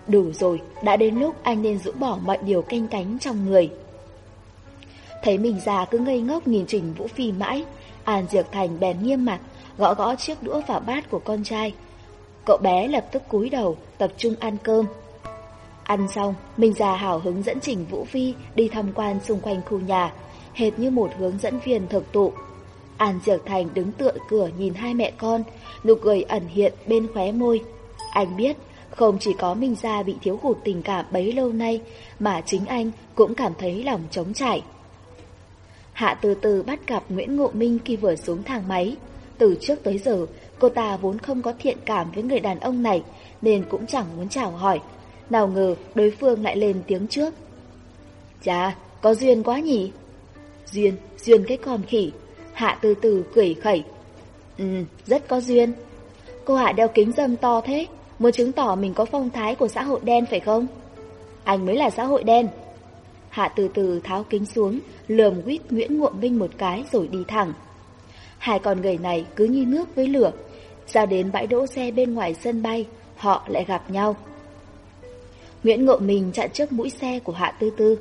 Đủ rồi, đã đến lúc anh nên rũ bỏ mọi điều canh cánh trong người. Thấy mình già cứ ngây ngốc nhìn Trình Vũ Phi mãi, An Diệc Thành bèn nghiêm mặt, gõ gõ chiếc đũa vào bát của con trai. Cậu bé lập tức cúi đầu, tập trung ăn cơm. Ăn xong, mình già hào hứng dẫn Trình Vũ Phi đi tham quan xung quanh khu nhà, hệt như một hướng dẫn viên thực tụ. An Diệc Thành đứng tựa cửa nhìn hai mẹ con, nụ cười ẩn hiện bên khóe môi. Anh biết, không chỉ có Minh Gia bị thiếu hụt tình cảm bấy lâu nay, mà chính anh cũng cảm thấy lòng trống trải. Hạ từ từ bắt gặp Nguyễn Ngộ Minh khi vừa xuống thang máy. Từ trước tới giờ, cô ta vốn không có thiện cảm với người đàn ông này, nên cũng chẳng muốn chào hỏi. Nào ngờ đối phương lại lên tiếng trước. Chà, có duyên quá nhỉ? Duyên, duyên cái con khỉ. Hạ từ từ cười khẩy. Ừ, rất có duyên. Cô Hạ đeo kính dâm to thế, muốn chứng tỏ mình có phong thái của xã hội đen phải không? anh mới là xã hội đen. Hạ từ từ tháo kính xuống, lườm quýt Nguyễn ngụm Minh một cái rồi đi thẳng. Hai con người này cứ như nước với lửa. Ra đến bãi đỗ xe bên ngoài sân bay, họ lại gặp nhau. Nguyễn Ngộ Minh chặn trước mũi xe của Hạ Tư Tư.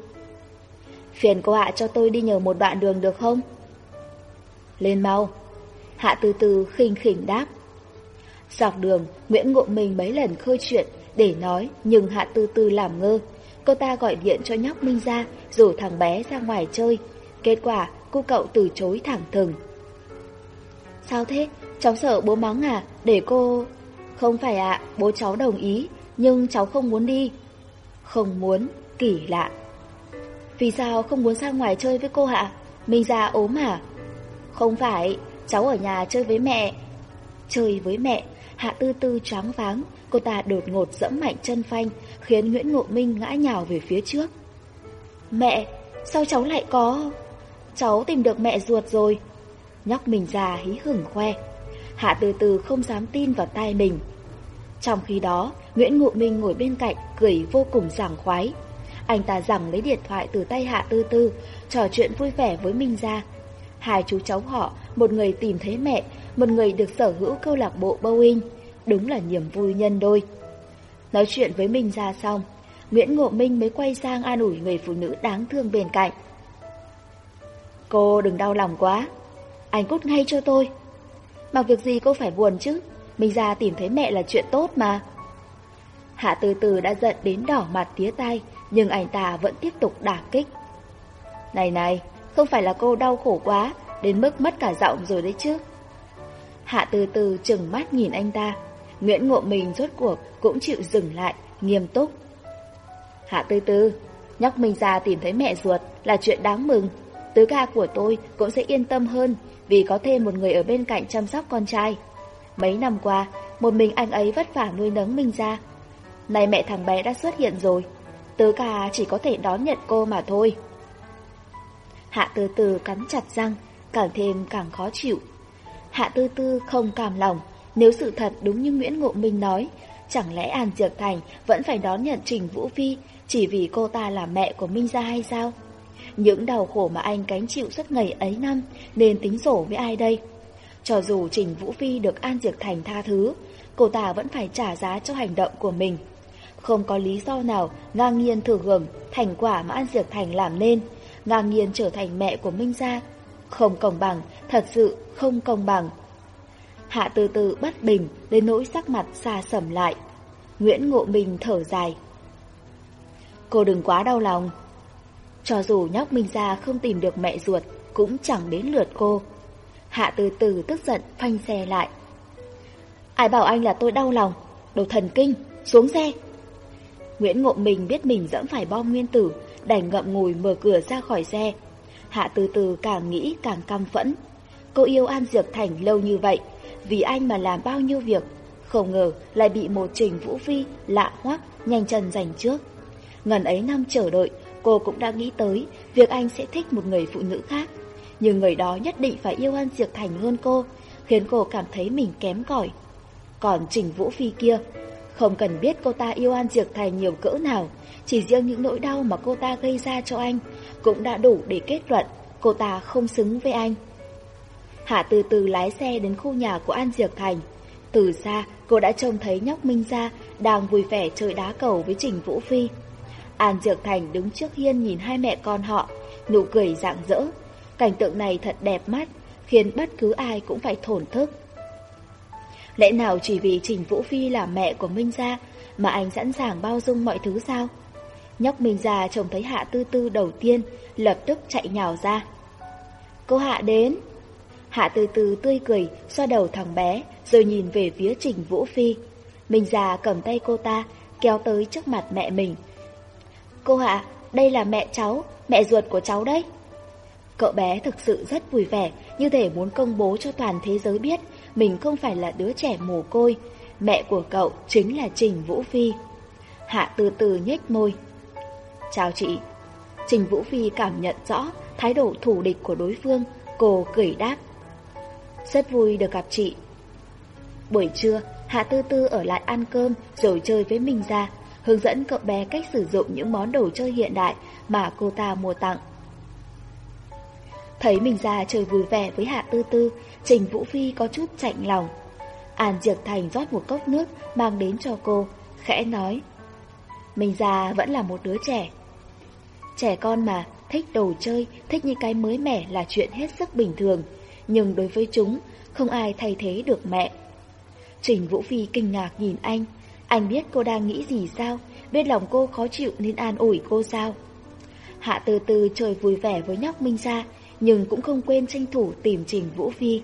Phiền cô Hạ cho tôi đi nhờ một đoạn đường được không? Lên mau. Hạ Tư Tư khinh khỉnh đáp. Dọc đường, Nguyễn Ngộ Minh mấy lần khơi chuyện để nói nhưng Hạ Tư Tư làm ngơ. Cô ta gọi điện cho nhóc Minh ra, rủ thằng bé ra ngoài chơi. Kết quả, cô cậu từ chối thẳng thừng. Sao thế? Cháu sợ bố mắng à? Để cô... Không phải ạ, bố cháu đồng ý, nhưng cháu không muốn đi. Không muốn, kỳ lạ. Vì sao không muốn ra ngoài chơi với cô hạ? Minh ra ốm à? Không phải, cháu ở nhà chơi với mẹ. Chơi với mẹ, Hạ Tư Tư choáng váng, cô ta đột ngột dẫm mạnh chân phanh, khiến Nguyễn Ngộ Minh ngã nhào về phía trước. Mẹ, sao cháu lại có... Cháu tìm được mẹ ruột rồi. Nhóc mình già hí hửng khoe. Hạ từ từ không dám tin vào tai mình. Trong khi đó, Nguyễn Ngụ Minh ngồi bên cạnh, cười vô cùng sảng khoái. Anh ta giằng lấy điện thoại từ tay Hạ Tư Tư, trò chuyện vui vẻ với Minh Gia. Hai chú cháu họ, một người tìm thấy mẹ, một người được sở hữu câu lạc bộ Boeing. Đúng là niềm vui nhân đôi. Nói chuyện với Minh ra xong, Nguyễn Ngộ Minh mới quay sang an ủi người phụ nữ đáng thương bên cạnh. Cô đừng đau lòng quá, anh cút ngay cho tôi. Mà việc gì cô phải buồn chứ, Minh ra tìm thấy mẹ là chuyện tốt mà. Hạ từ từ đã giận đến đỏ mặt tía tay, nhưng anh ta vẫn tiếp tục đả kích. Này này, không phải là cô đau khổ quá, đến mức mất cả giọng rồi đấy chứ. Hạ từ từ chừng mắt nhìn anh ta, Nguyễn Ngộ Mình rốt cuộc cũng chịu dừng lại, nghiêm túc. Hạ Tư Tư nhóc mình ra tìm thấy mẹ ruột là chuyện đáng mừng. Tứ ca của tôi cũng sẽ yên tâm hơn vì có thêm một người ở bên cạnh chăm sóc con trai. Mấy năm qua, một mình anh ấy vất vả nuôi nấng Minh ra. Nay mẹ thằng bé đã xuất hiện rồi, tứ ca chỉ có thể đón nhận cô mà thôi. Hạ Tư Tư cắn chặt răng, càng thêm càng khó chịu. Hạ tư tư không cảm lòng, nếu sự thật đúng như Nguyễn Ngộ Minh nói, chẳng lẽ An Diệp Thành vẫn phải đón nhận Trình Vũ Phi chỉ vì cô ta là mẹ của Minh Gia hay sao? Những đau khổ mà anh cánh chịu suốt ngày ấy năm nên tính sổ với ai đây? Cho dù Trình Vũ Phi được An Diệp Thành tha thứ, cô ta vẫn phải trả giá cho hành động của mình. Không có lý do nào ngang nhiên thừa hưởng thành quả mà An Diệp Thành làm nên, ngang nhiên trở thành mẹ của Minh Gia. Không công bằng, thật sự không công bằng. Hạ từ từ bất bình đến nỗi sắc mặt xa sầm lại. Nguyễn Ngộ Minh thở dài. Cô đừng quá đau lòng. Cho dù nhóc Minh Gia không tìm được mẹ ruột, cũng chẳng đến lượt cô. Hạ từ từ tức giận phanh xe lại. Ai bảo anh là tôi đau lòng, đồ thần kinh, xuống xe. Nguyễn Ngộ Minh biết mình dẫm phải bom nguyên tử, đành ngậm ngùi mở cửa ra khỏi xe. Hạ từ từ càng nghĩ càng căm phẫn. Cô yêu An Diệp Thành lâu như vậy, vì anh mà làm bao nhiêu việc, không ngờ lại bị một trình vũ phi lạ hoắc nhanh chân giành trước. Ngần ấy năm chờ đợi, cô cũng đã nghĩ tới việc anh sẽ thích một người phụ nữ khác. Nhưng người đó nhất định phải yêu An Diệp Thành hơn cô, khiến cô cảm thấy mình kém cỏi. Còn Trình Vũ Phi kia, không cần biết cô ta yêu An Diệp Thành nhiều cỡ nào, chỉ riêng những nỗi đau mà cô ta gây ra cho anh cũng đã đủ để kết luận cô ta không xứng với anh. Hạ từ từ lái xe đến khu nhà của An Diệp Thành. Từ xa, cô đã trông thấy nhóc Minh Gia đang vui vẻ chơi đá cầu với Trình Vũ Phi. An Diệp Thành đứng trước hiên nhìn hai mẹ con họ, nụ cười rạng rỡ. Cảnh tượng này thật đẹp mắt, khiến bất cứ ai cũng phải thổn thức. Lẽ nào chỉ vì Trình Vũ Phi là mẹ của Minh Gia mà anh sẵn sàng bao dung mọi thứ sao? Nhóc Minh Gia trông thấy Hạ Tư Tư đầu tiên, lập tức chạy nhào ra. Cô Hạ đến! Hạ từ từ tươi cười, xoa đầu thằng bé, rồi nhìn về phía Trình Vũ Phi. mình già cầm tay cô ta, kéo tới trước mặt mẹ mình. Cô Hạ, đây là mẹ cháu, mẹ ruột của cháu đấy. Cậu bé thực sự rất vui vẻ, như thể muốn công bố cho toàn thế giới biết mình không phải là đứa trẻ mồ côi, mẹ của cậu chính là Trình Vũ Phi. Hạ từ từ nhếch môi. Chào chị. Trình Vũ Phi cảm nhận rõ thái độ thủ địch của đối phương, cô cười đáp. Rất vui được gặp chị. Buổi trưa, Hạ Tư Tư ở lại ăn cơm rồi chơi với Minh Gia. hướng dẫn cậu bé cách sử dụng những món đồ chơi hiện đại mà cô ta mua tặng. Thấy mình ra chơi vui vẻ với Hạ Tư Tư, Trình Vũ Phi có chút chạnh lòng. An Diệp Thành rót một cốc nước mang đến cho cô, khẽ nói. Mình Gia vẫn là một đứa trẻ. Trẻ con mà, thích đồ chơi, thích những cái mới mẻ là chuyện hết sức bình thường. Nhưng đối với chúng, không ai thay thế được mẹ. Trình Vũ Phi kinh ngạc nhìn anh. Anh biết cô đang nghĩ gì sao, biết lòng cô khó chịu nên an ủi cô sao. Hạ từ từ chơi vui vẻ với nhóc Minh Sa, nhưng cũng không quên tranh thủ tìm Trình Vũ Phi.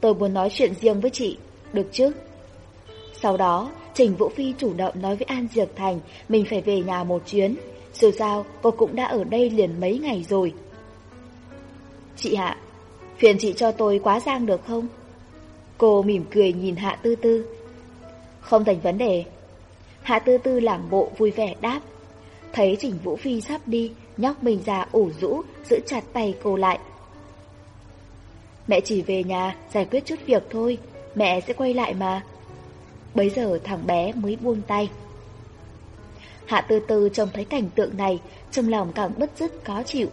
Tôi muốn nói chuyện riêng với chị, được chứ? Sau đó, Trình Vũ Phi chủ động nói với An Diệp Thành mình phải về nhà một chuyến. Dù sao, cô cũng đã ở đây liền mấy ngày rồi. Chị Hạ, phiền chị cho tôi quá giang được không? Cô mỉm cười nhìn Hạ Tư Tư. Không thành vấn đề. Hạ Tư Tư làm bộ vui vẻ đáp. Thấy Trình Vũ Phi sắp đi, nhóc mình già ủ rũ, giữ chặt tay cô lại. Mẹ chỉ về nhà, giải quyết chút việc thôi, mẹ sẽ quay lại mà. Bấy giờ thằng bé mới buông tay. Hạ Tư Tư trông thấy cảnh tượng này, trong lòng càng bất dứt khó chịu.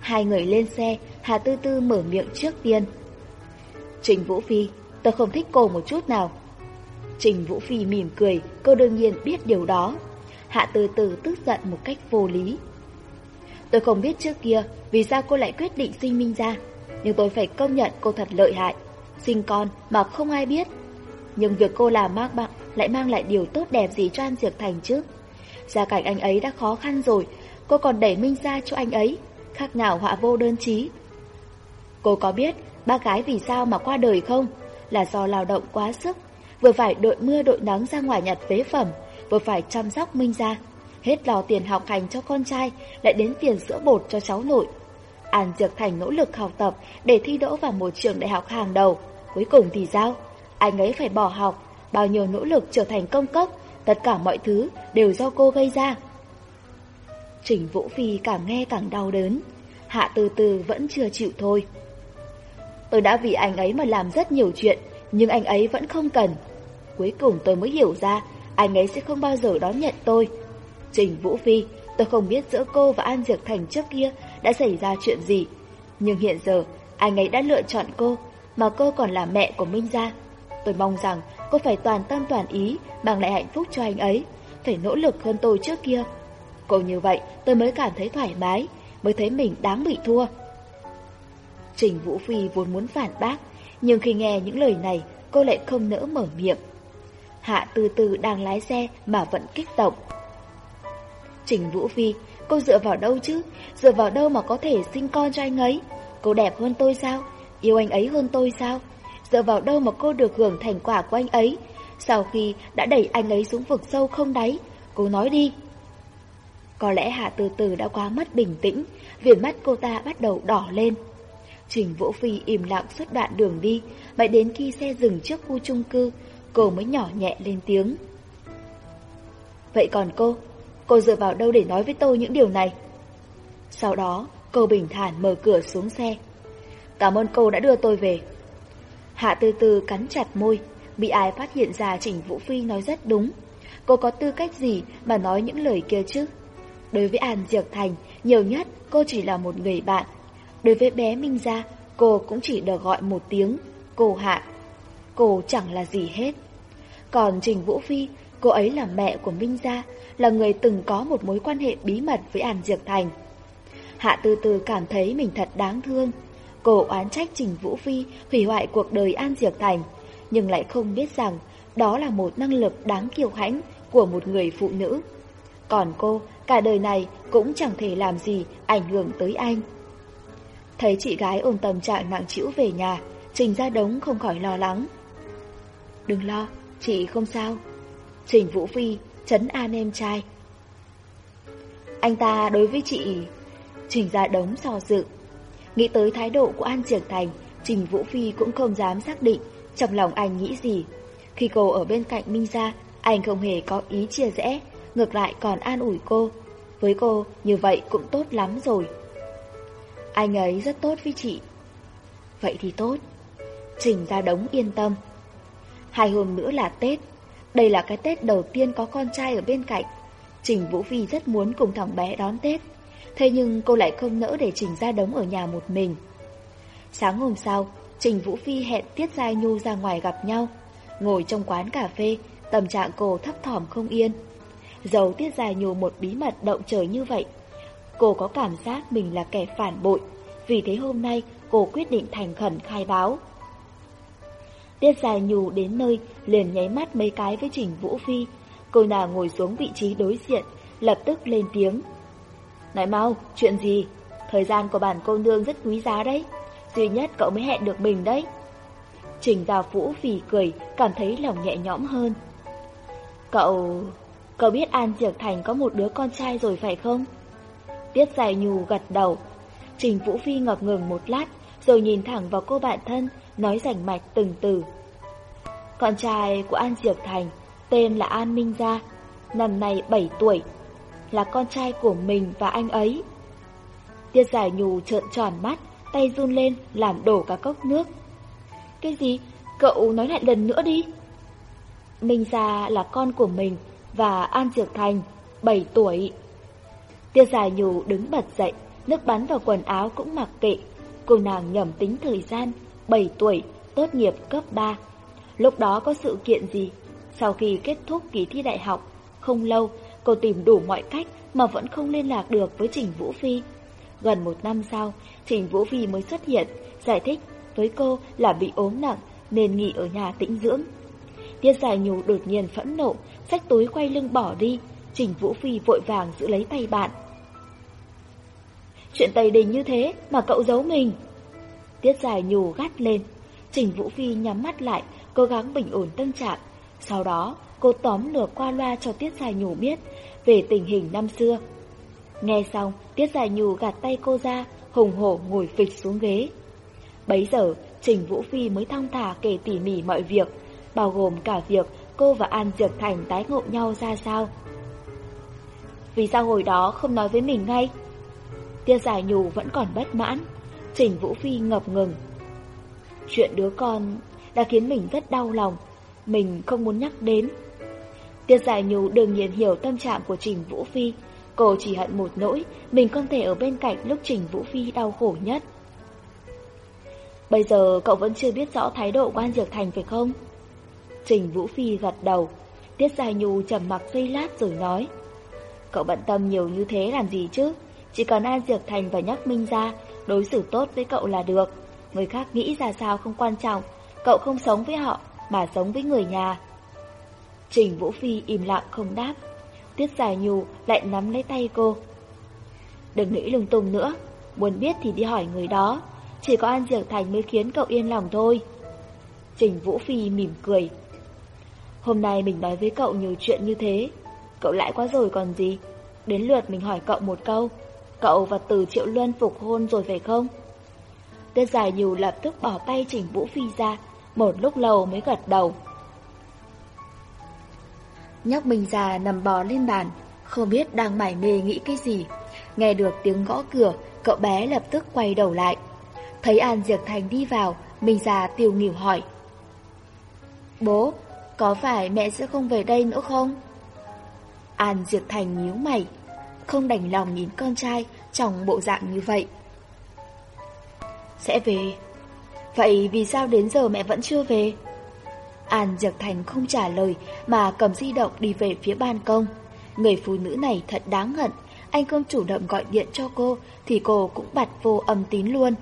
Hai người lên xe, Hạ Tư Tư mở miệng trước tiên. Trình Vũ Phi, tôi không thích cô một chút nào. Trình Vũ Phi mỉm cười, cô đương nhiên biết điều đó. Hạ Tư Tư tức giận một cách vô lý. Tôi không biết trước kia vì sao cô lại quyết định sinh Minh ra, nhưng tôi phải công nhận cô thật lợi hại. Sinh con mà không ai biết. Nhưng việc cô làm mang bạc lại mang lại điều tốt đẹp gì cho An Diệp Thành chứ? Gia cảnh anh ấy đã khó khăn rồi, cô còn đẩy Minh ra cho anh ấy, khác nào họa vô đơn chí. Cô có biết ba gái vì sao mà qua đời không? Là do lao động quá sức, vừa phải đội mưa đội nắng ra ngoài nhặt phế phẩm, vừa phải chăm sóc Minh ra. Hết lo tiền học hành cho con trai, lại đến tiền sữa bột cho cháu nội. An Diệp Thành nỗ lực học tập để thi đỗ vào một trường đại học hàng đầu. Cuối cùng thì sao? Anh ấy phải bỏ học, bao nhiêu nỗ lực trở thành công cốc, tất cả mọi thứ đều do cô gây ra. Trình Vũ Phi càng nghe càng đau đớn, Hạ từ từ vẫn chưa chịu thôi. Tôi đã vì anh ấy mà làm rất nhiều chuyện, nhưng anh ấy vẫn không cần. Cuối cùng tôi mới hiểu ra, anh ấy sẽ không bao giờ đón nhận tôi. Trình Vũ Phi, tôi không biết giữa cô và An Diệp Thành trước kia đã xảy ra chuyện gì. Nhưng hiện giờ, anh ấy đã lựa chọn cô, mà cô còn là mẹ của Minh Gia. Tôi mong rằng cô phải toàn tâm toàn ý, mang lại hạnh phúc cho anh ấy, phải nỗ lực hơn tôi trước kia. Cô như vậy, tôi mới cảm thấy thoải mái, mới thấy mình đáng bị thua. Trình Vũ Phi vốn muốn phản bác, nhưng khi nghe những lời này, cô lại không nỡ mở miệng. Hạ từ từ đang lái xe mà vẫn kích động. Trình Vũ Phi, cô dựa vào đâu chứ? Dựa vào đâu mà có thể sinh con cho anh ấy? Cô đẹp hơn tôi sao? Yêu anh ấy hơn tôi sao? Dựa vào đâu mà cô được hưởng thành quả của anh ấy? Sau khi đã đẩy anh ấy xuống vực sâu không đáy, cô nói đi. Có lẽ Hạ từ từ đã quá mất bình tĩnh, viền mắt cô ta bắt đầu đỏ lên. Trình Vũ Phi im lặng suốt đoạn đường đi, mãi đến khi xe dừng trước khu chung cư, cô mới nhỏ nhẹ lên tiếng. Vậy còn cô, cô dựa vào đâu để nói với tôi những điều này? Sau đó, cô bình thản mở cửa xuống xe. Cảm ơn cô đã đưa tôi về. Hạ từ từ cắn chặt môi, bị ai phát hiện ra Trình Vũ Phi nói rất đúng. Cô có tư cách gì mà nói những lời kia chứ? Đối với An Diệp Thành, nhiều nhất cô chỉ là một người bạn. Đối với bé Minh Gia, cô cũng chỉ được gọi một tiếng, cô Hạ. Cô chẳng là gì hết. Còn Trình Vũ Phi, cô ấy là mẹ của Minh Gia, là người từng có một mối quan hệ bí mật với An Diệp Thành. Hạ từ từ cảm thấy mình thật đáng thương. Cô oán trách Trình Vũ Phi hủy hoại cuộc đời An Diệp Thành, nhưng lại không biết rằng đó là một năng lực đáng kiêu hãnh của một người phụ nữ. Còn cô, cả đời này cũng chẳng thể làm gì ảnh hưởng tới anh. Thấy chị gái ôm tâm trạng nặng chịu về nhà, Trình ra đống không khỏi lo lắng. Đừng lo, chị không sao. Trình Vũ Phi chấn an em trai. Anh ta đối với chị... Trình ra đống so dự. Nghĩ tới thái độ của An Triển Thành, Trình Vũ Phi cũng không dám xác định trong lòng anh nghĩ gì. Khi cô ở bên cạnh Minh Gia, anh không hề có ý chia rẽ, ngược lại còn an ủi cô. Với cô, như vậy cũng tốt lắm rồi. Anh ấy rất tốt với chị. Vậy thì tốt. Trình ra đống yên tâm. Hai hôm nữa là Tết. Đây là cái Tết đầu tiên có con trai ở bên cạnh. Trình Vũ Phi rất muốn cùng thằng bé đón Tết. Thế nhưng cô lại không nỡ để Trình ra đống ở nhà một mình. Sáng hôm sau, Trình Vũ Phi hẹn Tiết Giai Nhu ra ngoài gặp nhau. Ngồi trong quán cà phê, tâm trạng cô thấp thỏm không yên. Dầu Tiết Giai Nhu một bí mật động trời như vậy. Cô có cảm giác mình là kẻ phản bội. Vì thế hôm nay cô quyết định thành khẩn khai báo. Tiết dài nhù đến nơi liền nháy mắt mấy cái với Trình Vũ Phi. Cô nàng ngồi xuống vị trí đối diện, lập tức lên tiếng. Nói mau, chuyện gì? Thời gian của bản cô nương rất quý giá đấy. Duy nhất cậu mới hẹn được mình đấy. Trình Đào Vũ phì cười, cảm thấy lòng nhẹ nhõm hơn. Cậu... cậu biết An Diệp Thành có một đứa con trai rồi phải không? Tiết Giải Nhù gật đầu. Trình Vũ Phi ngập ngừng một lát, rồi nhìn thẳng vào cô bạn thân, nói rảnh mạch từng từ. Con trai của An Diệp Thành, tên là An Minh Gia, năm nay 7 tuổi, là con trai của mình và anh ấy. Tiết Giải Nhù trợn tròn mắt, tay run lên làm đổ cả cốc nước. Cái gì? Cậu nói lại lần nữa đi. Minh Gia là con của mình và An Diệp Thành, 7 tuổi. Tiêu Giải Nhù đứng bật dậy, nước bắn vào quần áo cũng mặc kệ. Cô nàng nhầm tính thời gian, 7 tuổi, tốt nghiệp cấp 3. Lúc đó có sự kiện gì? Sau khi kết thúc kỳ thi đại học, không lâu, cô tìm đủ mọi cách mà vẫn không liên lạc được với Trình Vũ Phi. Gần một năm sau, Trình Vũ Phi mới xuất hiện, giải thích với cô là bị ốm nặng nên nghỉ ở nhà tĩnh dưỡng. Tiết Giải Nhù đột nhiên phẫn nộ, xách túi quay lưng bỏ đi, Trình Vũ Phi vội vàng giữ lấy tay bạn. Chuyện Tây Đình như thế mà cậu giấu mình. Tiết dài Nhù gắt lên, Trình Vũ Phi nhắm mắt lại, cố gắng bình ổn tâm trạng. Sau đó, cô tóm lược qua loa cho Tiết dài Nhù biết về tình hình năm xưa. Nghe xong, Tiết dài Nhù gạt tay cô ra, hùng hổ ngồi phịch xuống ghế. Bấy giờ, Trình Vũ Phi mới thong thả kể tỉ mỉ mọi việc, bao gồm cả việc cô và An Diệp Thành tái ngộ nhau ra sao. Vì sao hồi đó không nói với mình ngay? Tiết Giải Nhù vẫn còn bất mãn, Trình Vũ Phi ngập ngừng. Chuyện đứa con đã khiến mình rất đau lòng, mình không muốn nhắc đến. Tiết Giải Nhù đương nhiên hiểu tâm trạng của Trình Vũ Phi, Cô chỉ hận một nỗi, mình không thể ở bên cạnh lúc Trình Vũ Phi đau khổ nhất. Bây giờ cậu vẫn chưa biết rõ thái độ của An Thành phải không? Trình Vũ Phi gật đầu, Tiết Gia Nhu trầm mặc giây lát rồi nói. Cậu bận tâm nhiều như thế làm gì chứ? Chỉ cần An diệp Thành và nhắc Minh ra, đối xử tốt với cậu là được. Người khác nghĩ ra sao không quan trọng, cậu không sống với họ, mà sống với người nhà. Trình Vũ Phi im lặng không đáp. Tiết Giải Nhù lại nắm lấy tay cô. Đừng nghĩ lung tung nữa, muốn biết thì đi hỏi người đó, chỉ có An diệp Thành mới khiến cậu yên lòng thôi. Trình Vũ Phi mỉm cười. Hôm nay mình nói với cậu nhiều chuyện như thế, cậu lại quá rồi còn gì. Đến lượt mình hỏi cậu một câu, cậu và Từ Triệu Luân phục hôn rồi phải không? Tuyết Giải Nhù lập tức bỏ tay Trình Vũ Phi ra, một lúc lâu mới gật đầu. Nhóc mình già nằm bò lên bàn, không biết đang mải mê nghĩ cái gì. Nghe được tiếng gõ cửa, cậu bé lập tức quay đầu lại. Thấy An Diệc Thành đi vào, mình già tiêu nghỉu hỏi. Bố, có phải mẹ sẽ không về đây nữa không? An Diệc Thành nhíu mày, không đành lòng nhìn con trai trong bộ dạng như vậy. Sẽ về. Vậy vì sao đến giờ mẹ vẫn chưa về? An Diệp Thành không trả lời mà cầm di động đi về phía ban công. Người phụ nữ này thật đáng hận, anh không chủ động gọi điện cho cô thì cô cũng bật vô âm tín luôn.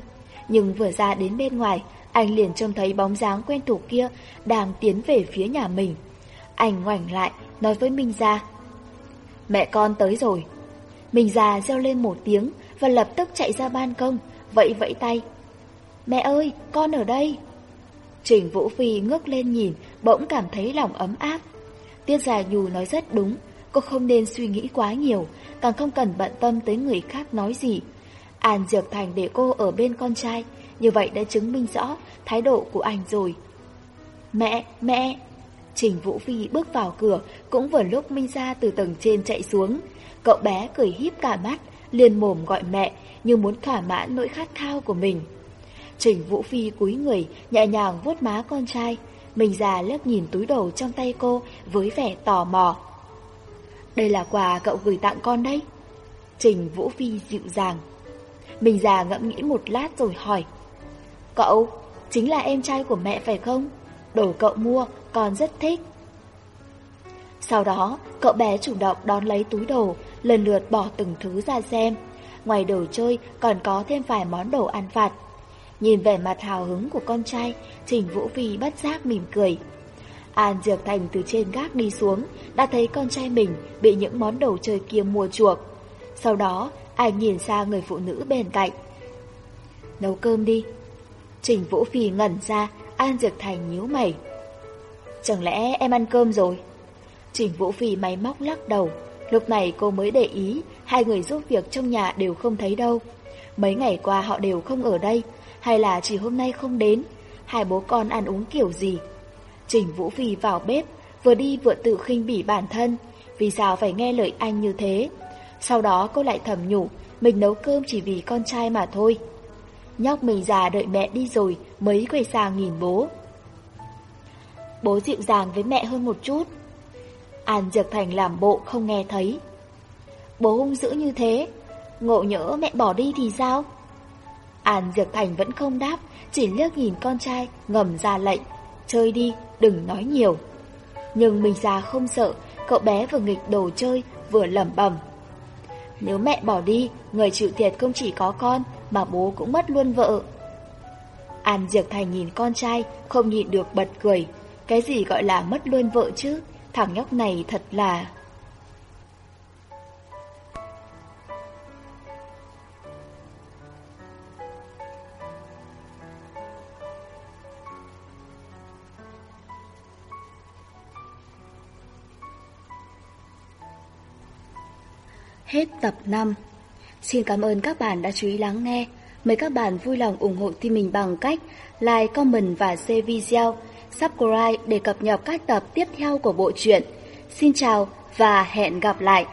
Nhưng vừa ra đến bên ngoài, anh liền trông thấy bóng dáng quen thuộc kia đang tiến về phía nhà mình. Anh ngoảnh lại, nói với Minh Gia. Mẹ con tới rồi mình già reo lên một tiếng và lập tức chạy ra ban công, vẫy vẫy tay. Mẹ ơi, con ở đây. Trình Vũ Phi ngước lên nhìn, bỗng cảm thấy lòng ấm áp. Tiết Già Nhù nói rất đúng, cô không nên suy nghĩ quá nhiều, càng không cần bận tâm tới người khác nói gì. An Diệp Thành để cô ở bên con trai, như vậy đã chứng minh rõ thái độ của anh rồi. Mẹ, mẹ! Trình Vũ Phi bước vào cửa, cũng vừa lúc Minh Gia từ tầng trên chạy xuống. Cậu bé cười híp cả mắt, liền mồm gọi mẹ, như muốn thỏa mãn nỗi khát khao của mình. Trình Vũ Phi cúi người, nhẹ nhàng vuốt má con trai, Mình già lướt nhìn túi đồ trong tay cô với vẻ tò mò. Đây là quà cậu gửi tặng con đấy. Trình Vũ Phi dịu dàng. Mình già ngẫm nghĩ một lát rồi hỏi. Cậu, chính là em trai của mẹ phải không? Đồ cậu mua, con rất thích. Sau đó, cậu bé chủ động đón lấy túi đồ, lần lượt bỏ từng thứ ra xem. Ngoài đồ chơi còn có thêm vài món đồ ăn vặt. Nhìn vẻ mặt hào hứng của con trai, Trình Vũ Phi bất giác mỉm cười. An Diệp Thành từ trên gác đi xuống, đã thấy con trai mình bị những món đồ chơi kia mua chuộc. Sau đó, anh nhìn sang người phụ nữ bên cạnh. Nấu cơm đi. Trình Vũ Phi ngẩn ra, An Diệp Thành nhíu mày. Chẳng lẽ em ăn cơm rồi? Trình Vũ Phi máy móc lắc đầu. Lúc này cô mới để ý, hai người giúp việc trong nhà đều không thấy đâu. Mấy ngày qua họ đều không ở đây, hay là chỉ hôm nay không đến, hai bố con ăn uống kiểu gì. Trình Vũ Phi vào bếp, vừa đi vừa tự khinh bỉ bản thân, vì sao phải nghe lời anh như thế. Sau đó cô lại thầm nhủ, mình nấu cơm chỉ vì con trai mà thôi. Nhóc mình già đợi mẹ đi rồi mới quay sang nhìn bố. Bố dịu dàng với mẹ hơn một chút. An Dược Thành làm bộ không nghe thấy. Bố hung dữ như thế, ngộ nhỡ mẹ bỏ đi thì sao? An Dược Thành vẫn không đáp, chỉ liếc nhìn con trai, ngầm ra lệnh. Chơi đi, đừng nói nhiều. Nhưng mình già không sợ, cậu bé vừa nghịch đồ chơi, vừa lẩm bẩm. Nếu mẹ bỏ đi, người chịu thiệt không chỉ có con, mà bố cũng mất luôn vợ. An Diệp Thành nhìn con trai, không nhịn được bật cười. Cái gì gọi là mất luôn vợ chứ? Thằng nhóc này thật là... Hết tập 5 Xin cảm ơn các bạn đã chú ý lắng nghe. Mời các bạn vui lòng ủng hộ team mình bằng cách like, comment và share video, subscribe để cập nhật các tập tiếp theo của bộ truyện. Xin chào và hẹn gặp lại!